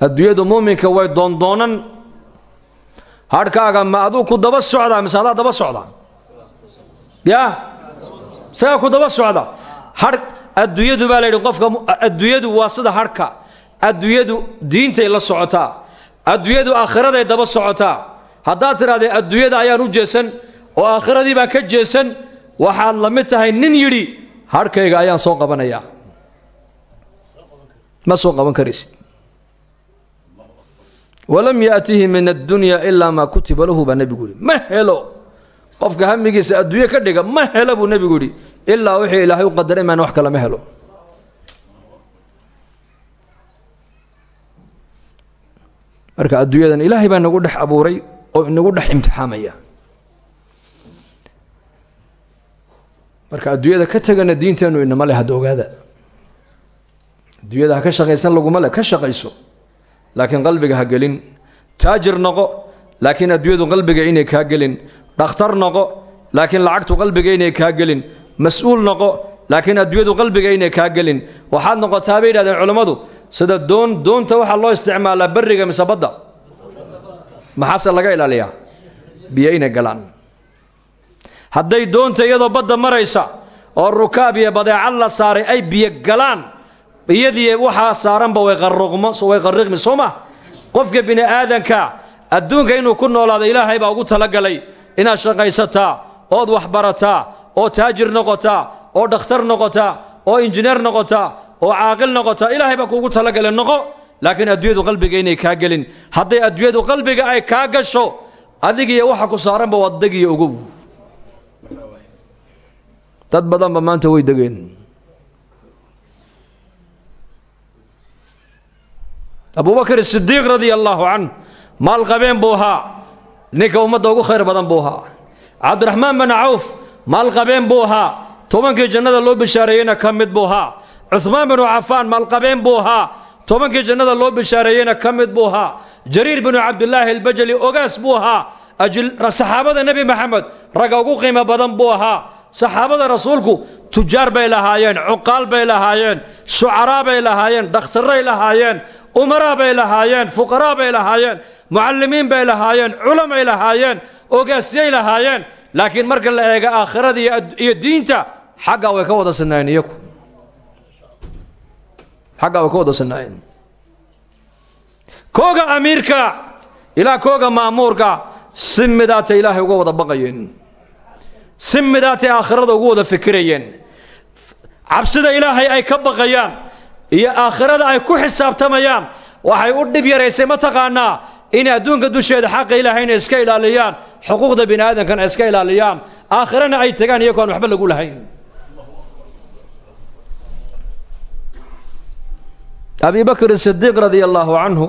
Adduunyadu muuminka way doondoonan. Hadhkaaga ma aduu ku daba socdaa mise adaa daba socda ya? Isagaa ku daba socda har adduunyadu baa la yidhi qofka adduunyadu waa sida hadhka adduunyadu diintay la socotaa adduunyadu aakhiraday daba socotaa. Haddaad tidhahdee adduunyada ayaan u jeesan oo aakhiradii baan ka jeesan waxaad la mid tahay nin yidhi hadhkayga ayaan soo qabanayaa. Ma soo qaban karaysid. Walam yaatihi min addunya ilaa maa kutiba lahu baa nebigu yidhi. Ma helo! Qofka hamigiisa adduunye ka dhiga ma helo buu nebigu yidhi. Ilaa wixii ilaahay u qadaray maan wax kale ma helo marka adduunyadan ilaahay baa nagu dhex abuuray oo inagu dhex imtixaamaya. Marka adduunyada ka tegana diinteennu inama leh hadda ogaada. Adduunyada ka shaqaysan laguma leh ka shaqayso laakiin qalbiga ha gelin. Taajir noqo laakiin adduunyadu qalbiga inay kaa gelin. Dhakhtar noqo laakiin lacagtu qalbiga inay kaa gelin. Mas'uul noqo laakiin adduunyadu qalbiga inay kaa gelin. Waxaad noqotaa bay yidhahdeen culammadu sida doon doonta waxaa loo isticmaalaa berriga mise badda? Maxaase laga ilaaliyaa? Biyo inay galaan. Hadday doonta iyadoo badda maraysa oo rukaab iyo badeecad la saaray ay biyo galaan iyadii waxaa saaranba way qarruqmo way qarriqmi soo ma? Qofka bini aadanka adduunka inuu ku noolaado ilaahay baa ugu talagalay inaad shaqaysataa ood waxbarataa oo taajir noqotaa oo dhakhtar noqotaa oo injineer noqotaa oo caaqil noqotaa ilaahay baa kuugu talagalay noqo laakiin adduunyadu qalbiga inay kaa gelin. Hadday adduunyadu qalbiga ay kaa gasho adigiyo waxa ku saaranba waad degiyo ogow dad badanba maanta way degeen. Abubakr sidiiq radia allaahu canh maal qabeen buu ahaa ninka ummadda ugu khayr badan buu ahaa. Cabdiraxmaan bin cawf maal qabeen buu ahaa tobankii jannada loo bishaareeyeyna ka mid cuhmaan binu cafaan maalqabeen buu ahaa. Tobankii jannada loo bishaareeyeyna ka mid buu ahaa. Jariir binu cabdilaahi albajali ogaas buu ahaa. Saxaabada nebi maxamed ragga ugu qiimo badan buu ahaa. Saxaabada rasuulku tujaar bay lahaayeen cuqaal bay lahaayeen shucaraa bay lahaayeen dhakhtarray lahaayeen umaraa bay lahaayeen fuqaraa bay lahaayeen mucallimiin bay lahaayeen culamay lahaayeen ogaasyay lahaayeen. Laakiin marka la eega aakhirada iyo diinta xaggaa way ka wada sinaayeen iyagu xaggaa way ka wada kooga amiirka ilaa kooga ma'muurka si midaatay ilaahay uga wada baqayeen. Si midaatay aakhirada ugu wada fikirayeen. Cabsida ilaahay ay ka baqayaan iyo aakhirada ay ku xisaabtamayaan waxay u dhib yaraysay ma taqaanaa inay adduunka dusheeda xaqa ilaahayna iska ilaaliyaan xuquuqda bini aadamkana iska ilaaliyaan aakhirana ay tagaan iyagoo aan waxba lagu lahayn abi bakr sidiiq radia allaahu canhu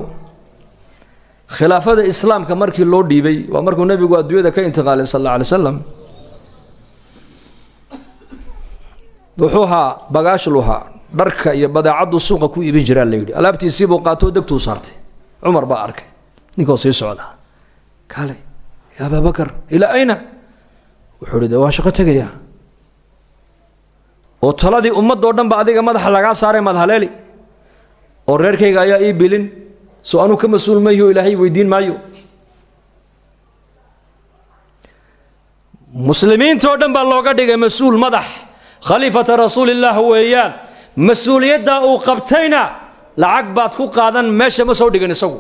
khilaafada islaamka markii loo dhiibay waa markuu nebigu adduunyada ka intiqaalay sal alla alay slam wuxuu ahaa bagaashluhaa dharka iyo badeecaddu suuqa ku iibin jiraa la yidhi. Alaabtiisiibuu qaatoo degtuu saartay. Cumar baa arkay. Ninkoo sii socda kaale ya abaa bakar ilaa ayna? Wuxuu hi waa shaqo tegaya oo taladii ummadoo dhan ba adiga madaxa lagaa saaray madhaleeli oo reerkayga ayaa ii bilin soo anuu ka mas'uul mayho ilaahay weydiin maayo. Muslimiintoo dhan baa looga dhigay mas'uul madax khaliifata rasuulillaah weeyaan. Mas'uuliyaddaa uu qabtayna lacag baad ku qaadan meesha ma soo dhigan isagu.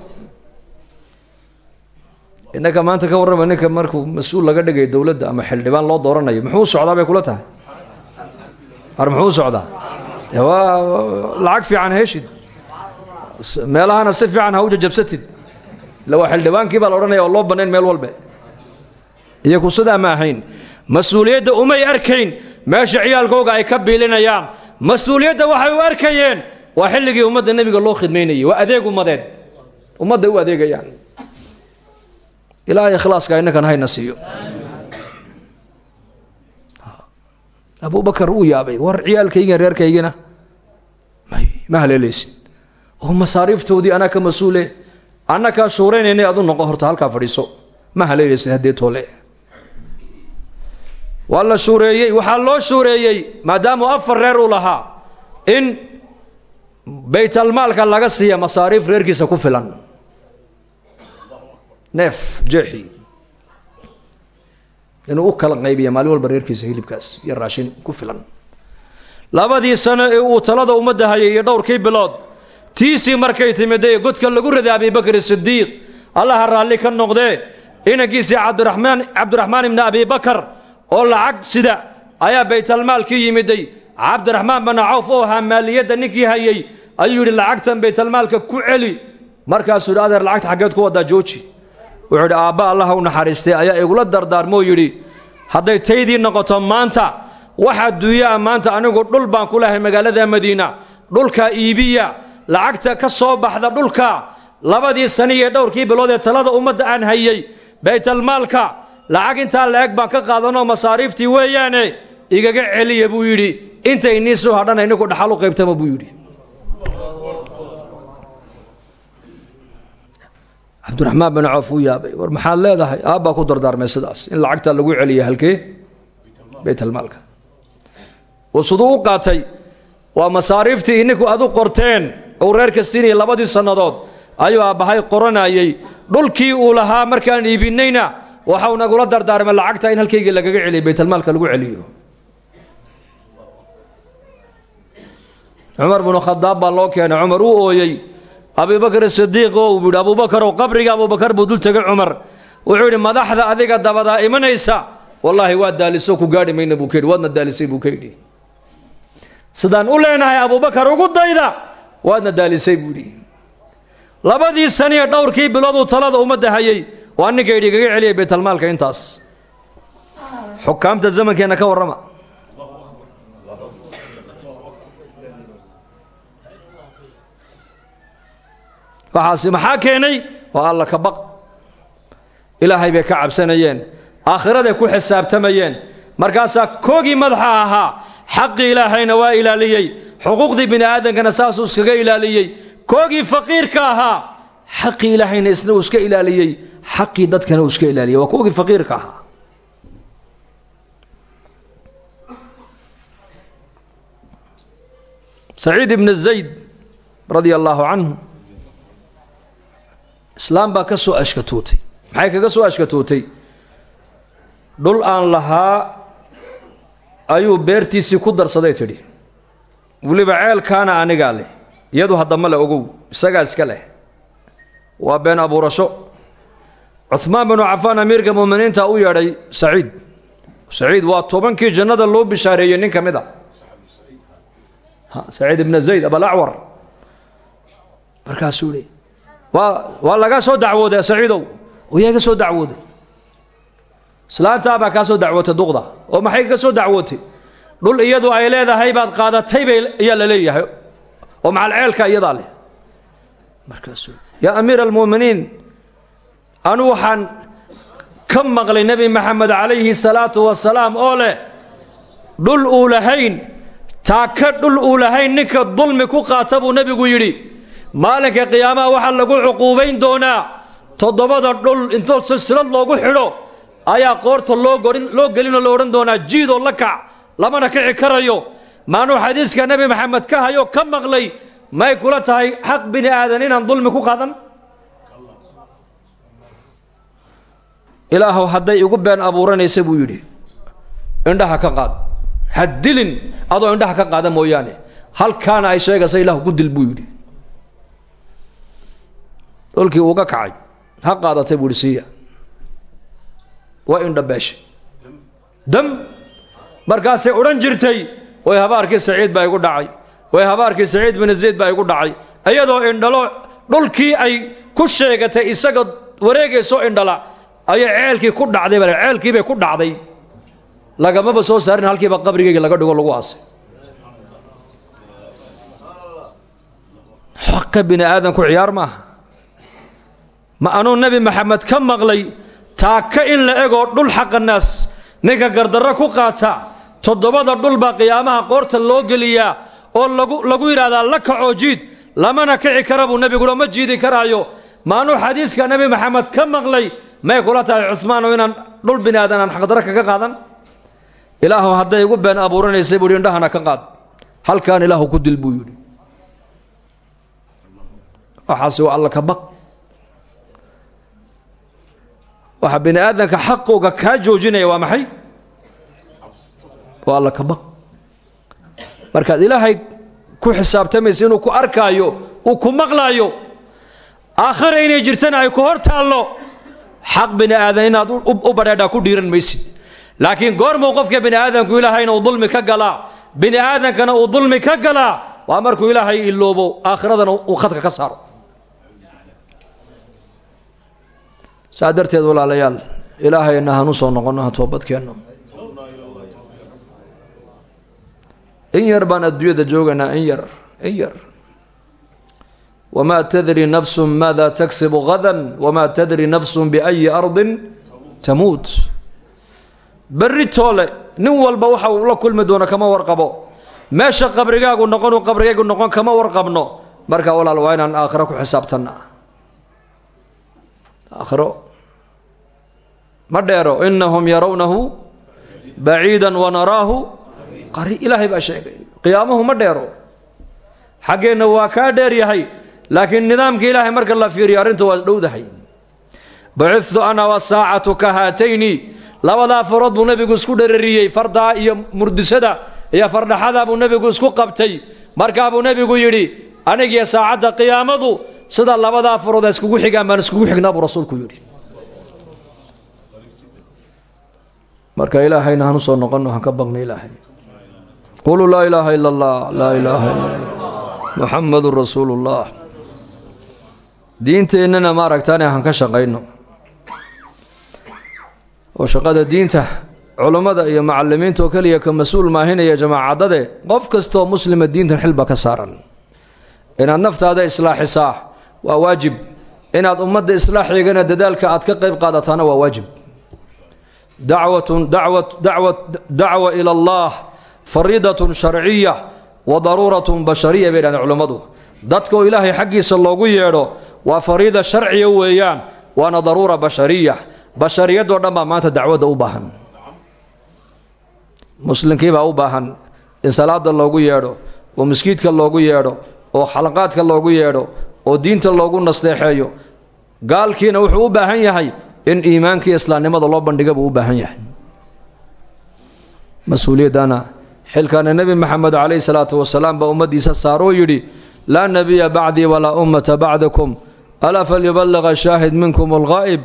Innaka maanta ka warrama ninka markuu mas'uul laga dhigay dowladda ama xildhibaan loo dooranayo muxuu socdaa bay kula tahay? Ar muxuu socdaa? Lacag fiican heshid meelahana si fiican ha u jajabsatid. Illa waa xildhibaankii baa la odhanaya oo loo bannayn meel walbe iyaku sidaa ma ahayn. Mas'uuliyadda umay arkayn meesha ciyaalkooga ay ka biilinayaan. Mas'uuliyadda waxay u arkayeen. Waa xilligii ummadda nebiga loo khidmaynayay. Waa adeeg ummadeed. Ummadday u adeegayaan. Ilaahay ikhlaaska innakan hayna siiyo. Abubakar uu yaabay war ciyaalkayga reerkaygina ma haleelaysid masaariiftoodii anaa ka mas'uule. Anna kaa shuuraynaynay adu noqo horta halkaa fadhiiso. Ma haleelaysid haddee toole. Waa la shuureeyey loo shuureeyey maadaamuu afar reer uu lahaa in baytalmaalka laga siiya masaariif reerkiisa ku filan. Neef jeexi. Inuu u kala qaybiya maalin walba reerkiisa hilibkaas iyo raashin ku filan. Labadii sano ee uu talada ummadda hayay iyo dhowrkii bilood tiisii markay timiday godka lagu riday abibakr sidiiq allaha raalli ka noqdee inankiisii cabdiraxmaan ibni abibakar oo lacag sida ayaa baytalmaalkii yimiday. Cabdiraxmaan bana cawf oo ahaa maaliyadda ninkii hayey ayuu yidhi lacagtan baytalmaalka ku celi. Markaasuu yidhi adeer lacagta xaggeed ku waddaa jooji. Wuxuu yidhi aabba allaha u naxariistay ayaa igula dardaarmoo yidhi. Hadday taydii noqoto maanta waxa duuyaa maanta anigu dhul baan ku lahay magaalada madiina. Dhulka iibiya lacagta ka soo baxda dhulka. Labadii sani iyo dhowrkii bilood ee talada ummadda aan hayey baytalmaalka lacag intaa la-eg baan ka qaadanoo masaariiftii weeyaane igaga celiya buu yidhi intay nii soo hadhana ininku u qaybtama buu yidhi. Cabdiraxmaan bin coof uu yaabay war maxaad leedahay? Aabbaa ku dardaarmay sidaas. In lacagta lagu celiya halkee? Baytalmaalka siduu u qaatay masaariiftii ininku adu qorteen uu reer kastiiniya labadii sannadood. Ayuu aabbahay qoranayey dhulkii uu lahaa markaan iibinayna waxau nagula dardaarmay lacagta in halkaygii lagaga celiyo baytalmaalka lagu celiyo. Cumar binu khadaab baa loo keenay. Cumar uu ooyey abubakr sidiiq oo uu yidhi abubakarow qabriga abubakar buu dul tegay cumar. Wuxuu yidhi madaxda adiga dabadaa imanaysa. Wallaahi waa daaliso ku gaadhi mayna buu daalisay buu sidaan u leenahay abubakar ugu dayda waadna daalisay buu yidhi labadii saniya dhowrkii bilood uu talada ummadda hayey waa ninka yidhi igaga celiyay baytalmaalka intaas. Xukaamta zamankeenna ka warrama. Waxaasi maxaa keenay? Waa alla ka baq. Ilaahay bay ka cabsanayeen. Aakhiraday ku xisaabtamayeen. Markaasaa koogii madaxa ahaa xaqii ilaahayna waa ilaaliyey. Xuquuqdii bini aadamkana saasuu iskaga ilaaliyey. Koogii faqiirka ahaa xaqii ilaahayna isna uu iska ilaaliyey. Xaqii dadkana uu iska ilaaliyey. Waa koogii faqiirka ahaa. Saciid ibn zayd radia allaahu canhu islaam baa ka soo ashkatootay. Maxay kaga soo ashkatootay? Dhul aan ayuu beertiisii ku darsaday tidhi weliba ceelkaana anigaa leh iyadu haddama le ogow isagaa iska leh. Waa been abuurasho. Cuhmaan binu cafaan amiirka muuminiinta u yeedhay saciid saciid waa tobankii jannada loo bishaareeyey nin ka mid a saciid ibna zayd abalacwar markaasuu le waa waa laga soo dacwooday saciidow yaa ga soo dacwooday islaantaa baa kaa soo dacwootay duqda oo maxay ka soo dacwootay? Dhul iyadu ay leedahay baad qaadatay bay ayaa la leeyahay oo macal ceelka iyadaa leh. Markaasuu yaa amiira almu'miniin anu waxaan ka maqlay nebi maxamed calayhi salaatu wasalaam oo leh dhul uu lahayn taaka dhul uu ninka dulmi ku qaata buu nebigu yidhi maalinka qiyaamaha waxaa lagu cuquubayn doonaa toddobada dhul intoo silsilad loogu xidho ayaa qoorta loo gelinoo la odhan doonaa jiidoo la kac. Lamana kici karayo. Maanuu xadiiska nebi maxamed ka hayo ka maqlay may kula tahay xaq bini aadan inaan dulmi ku qaadan? Ilaahow hadday igu been abuuranaysa buu yidhi indhaha ka qaad. Ha dilin adoo indhaha ka qaada mooyaane. Halkaana ay sheegaysa ilaahu ku dil buu yidhi. Dhulkii uuga kacay ha qaadatay buu siiya waa indhabeeshay dam. Markaasay odhan jirtay way habaarkii saciid baa igu dhacay. Way habaarkii saciid bin zayd baa igu dhacay. Iyadoo indhalo dhulkii ay ku sheegatay isaga wareegaysoo indhala ayay ceelkii ku dhacday bale ceelkii bay ku dhacday. Lagamaba soo saarin halkiiba qabrigayga laga dhigo lagu aasay xaqa bini aadanku ciyaar maaha. Ma anuu nebi maxamed ka maqlay taaka in la egoo dhul xaqa naas ninka gardarro ku qaata? Toddobada dhul baa qiyaamaha qoorta loo geliyaa oo lagu yidhahdaa la kacoo jiid lamana kici kara buu nebiguna ma jiidi karaayo. Maanuu xadiiska nebi maxamed ka maqlay may kula tahay cuhmaanow inaan dhul bini aadan aan xaqdarro kaga qaadan? Ilaahu hadday igu been abuuranaysay buu indhahana ka qaad. Halkaan ilaahu ku dil buu yidhi. Waxaasi alla ka baq waxa bini aadanka xaqooga kaa joojinaya waa maxay? Waa alla ka baq. Markaad ilaahay ku xisaabtamaysa inuu ku arkaayo uu ku maqlaayo aakhira inay jirtana ay ku hor taallo xaq bini aadan inaad u badheedhaa ku dhiiran maysid. Laakiin goormuu qofka bini aadanku ilaahayna uu dulmi ka galaa bini aadankana uu dulmi ka galaa waa markuu ilaahay iloobo aakhiradana uu khadka ka saaro saa darteed walaalayaal ilaahayna hanu soo noqonno ha toobadkeenno. In yar baan adduunyada joogaynaa in yar in yar. Wamaa tadri nafsun maada taksibu gadan wamaa tadri nafsun biayi ardin tamuut. Berri toole nin walba waxa uu la kulmi doono kama warqabo. Meesha qabrigaagu noqonu qabrigaygu noqon kama warqabno. Marka walaal waa inaan aakhiro ku xisaabtanna aakhiro ma dheero inahum yarawnahu baciida wanaraahu qari ilaahay baa sheegay. Qiyaamuhu ma dheero. Xaggeenna waa kaa dheer yahay laakiin nidaamka ilaahay marka la fiiriyo arrinta waa dhowdahay. Bacittu ana wasaacatu ka haatayni labadaa farood buu nebigu isku dherariyey fardaa iyo murdisada iyo fardhaxadaa buu nebigu isku qabtay. Markaa buu nebigu yidhi anigiyo saacadda qiyaamadu sida labadaa farood ay iskugu xigaan baan iskugu xignaa buu rasuulku yidhi. Marka ilaahayna hanu soo noqonno han ka baqna ilaahay. Quluu laa ilaaha ila allah laa ilaaha ila allah muxamadun rasuulu ullah diinteennana ma aragtaane han ka shaqayno. Oo shaqada diinta culummada iyo macalimiinta oo keliya ka mas'uul maahinaya jamaacadade qof kastaoo muslima diintan xilba ka saaran. Inaad naftaada islaaxisaa waa waajib. Inaad ummadda islaaxeegana dadaalka aad ka qayb qaadataana waa waajib. Dacwatun dacwat dacwat dacwa ila allah fariidatun sharciya wa daruuratun bashariya bay dhahdeen culummadu dadka oo ilaahay xaggiisa loogu yeedho waa fariida sharciya weeyaan waana daruura bashariya bashariyadoo dhan baa maanta dacwadda u baahan. Muslimkiibaa u baahan in salaada loogu yeedho oo maskiidka loogu yeedho oo xalaqaadka loogu yeedho oo diinta loogu nasteexeeyo gaalkiina wuxuu u baahan yahay in iimaankii islaamnimada loo bandhiga buu u baahan yahay. Mas'uuliyaddana xilkaana nebi maxamed calayhi salaatu wasalaam baa ummaddiisa saaroo yidhi laa nebiya bacdii walaa ummata bacdakum. Alaa falyubaliqa shaahid minkum alghaa'ib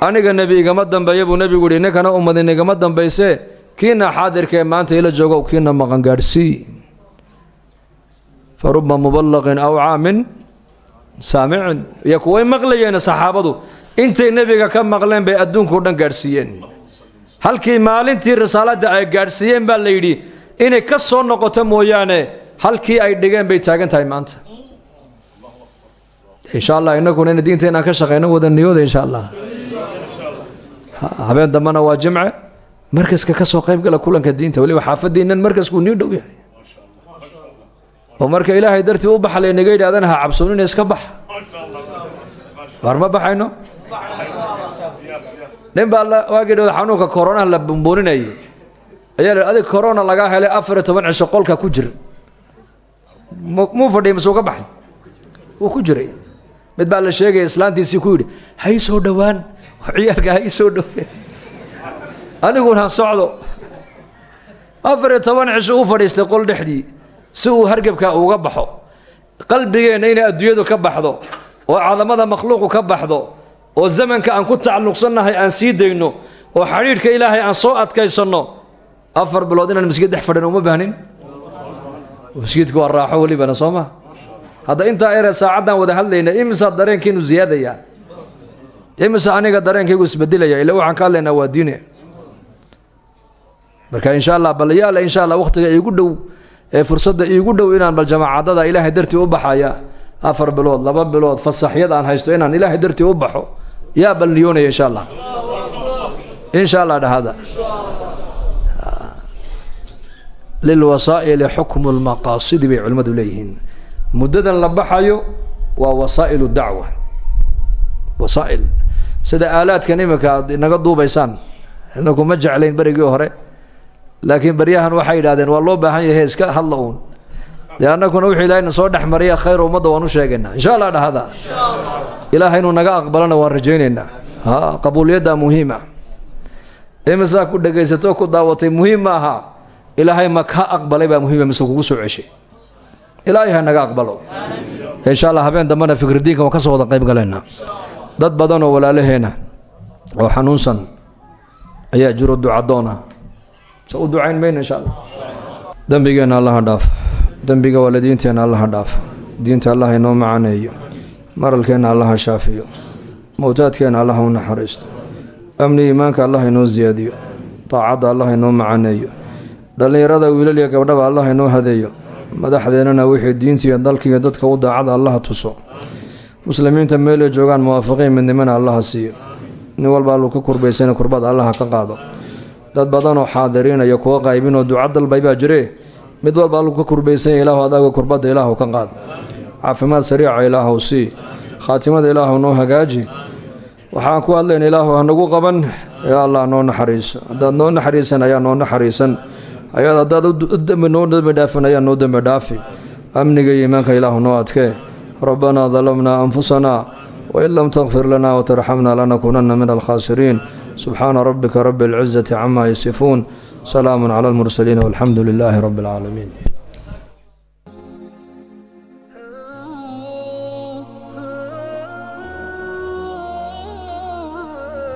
aniga nebi igama dambeeya buu nebigu yidhi ninkana ummadin igama dambaysee kiina xaadirka maanta ila joogow kiina maqan gaadhsii fa ruba muballaqin aw caamin saamicin iyo kuway maqlayeen saxaabadu intay nebiga ka maqleen bay adduunkao dhan gaadhsiiyeen. Halkii maalintii risaaladda ay gaadhsiiyeen baa la yidhi inay ka soo noqoto mooyaane halkii ay dhigeen bay taagan tahay maanta. Insha allah innaguna ina diinta ka shaqayno wada niyooda insha allah habeen dambena waa jimce. Markaska ka soo qayb gala kulanka diinta weliba xaafadiinnan markaskuu nii dhow yahay oo marka ilaahay dartii u baxlay naga yidhahdana ha cabsoonina iska bax. War ma baxayno? Nin baa waagii xanuunka koronaha la bumbuuninayay ayaa la adig corona lagaa helay afar iyo toban cisho qolka ku jira muu fadhiyay masuu ka baxay? Wuu ku jiray. Mid baa la sheegaya islaantiisii ku yidhi ha ii soo dhowaan ciyaalka ha soo dhoween aniguna ha socdo. Afar iyo toban cisho u fadhiistay qol dhexdii si uu hargebka uga baxo qalbigeenna inay adduunyadu ka baxdo oo cadamada makhluuqu ka baxdo oo zamanka aan ku tacalluqsannahay aan sii dayno oo xadhiidhka ilaahay aan soo adkaysanno afar bilood inaan maskiid dhex fadhin uma baahnin maskiidku waa raaxo welibana soo maa hadda intaa ere saacaddaan wada hadlayna imisaa dareenkiinu ziyaadayaa imisa aniga dareenkaygu isbedelaya? Ila waxaan ka hadlaynaa waa diine. Marka insha allah bal yaalla insha allah wakhtiga iigu dhow ee fursadda iigu dhow inaan bal jamaacadada ilaahay dartii u baxaya afar bilood laba bilood fasaxyad aan haysto inaan ilaahay dartii u baxo yaa bal niyoonaya insha allah. Insha allah dhahada. Lilwasaa'ili xukmu lmaqaasidi bay culimmadu leeyihiin. Muddadan la baxayo waa wasaa'ilu dacwa. Wasaa'il. Sida aalaadkan iminka aad inaga duubaysaan inaku ma jeclayn berigii hore laakiin baryahan waxay yidhahdeen waa loo baahan yahay iska hadla uun. Dee annaguna wuxuu ilahay na soo dhex khayr ummadda waan u insha allah dhahada. Ilaahay inuu naga aqbalana waan rajaynaynaa. Ha qabuuliyadda muhiima. Imisaa ku dhegaysato ku daawatay muhiim ma aha. Ilaahay ma ka aqbalay baa muhiima mise kugu soo ceshay. Ilaahay ha naga aqbalo. Insha allah habeen dambena fikridiinka ka soo wada qayb galaynaa. Dad badan oo walaalaheena oo xanuunsan ayaa jiro ducadoona se u ducayn insha allah dembigeenna allaha dhaaf. Dembiga waalidiinteenna allaha dhaaf. Diinta allah inoo macaneeyo. Maralkeenna allaha shaafiyo. Mowtaadkeenna allaha u naxariisto. Amni iimaanka allah inoo siyaadiyo daacadda allah inoo macaneeyo. Dhallinyarada wiilal iyo gabdhaba allah inoo hadeeyo. Madaxdeennana wixii diintiiyo dalkiiyo dadka u daacada allaha tuso. Muslimiinta meelay joogaan muwaafiqiin midnimana allaha siiyo. Nin walba alluu ka kurbaysana kurbada allaha ka qaado dad badanoo xaadiriinaya kuwa qaybinoo duca dalbay baa jiree mid walba alluu ka kurbaysanya ilaahu adaaga kurbadda ilaahu ka qaad. Caafimaad sariica ilaahu sii khaatimada ilaahu noo hagaaji. Waxaan ku hadlayna ilaahu hanagu qaban yaa allah noo naxariiso. Haddaad noo naxariisan ayaa noo naxariisan. Ayaad haddaad noo dembi dhaafin ayaa noo dembi dhaafi. Amniga iyo iimaanka ilaahu noo adkee. Rabbanaa dalamnaa anfusanaa wain lam takfir lana watarxamna lanakuunanna min alkhaasiriin subxaana rabbika rabi اlcizati cama yasifuun salaamu cala almursaliin walxamdu lilaahi rabbi اlcaalamiin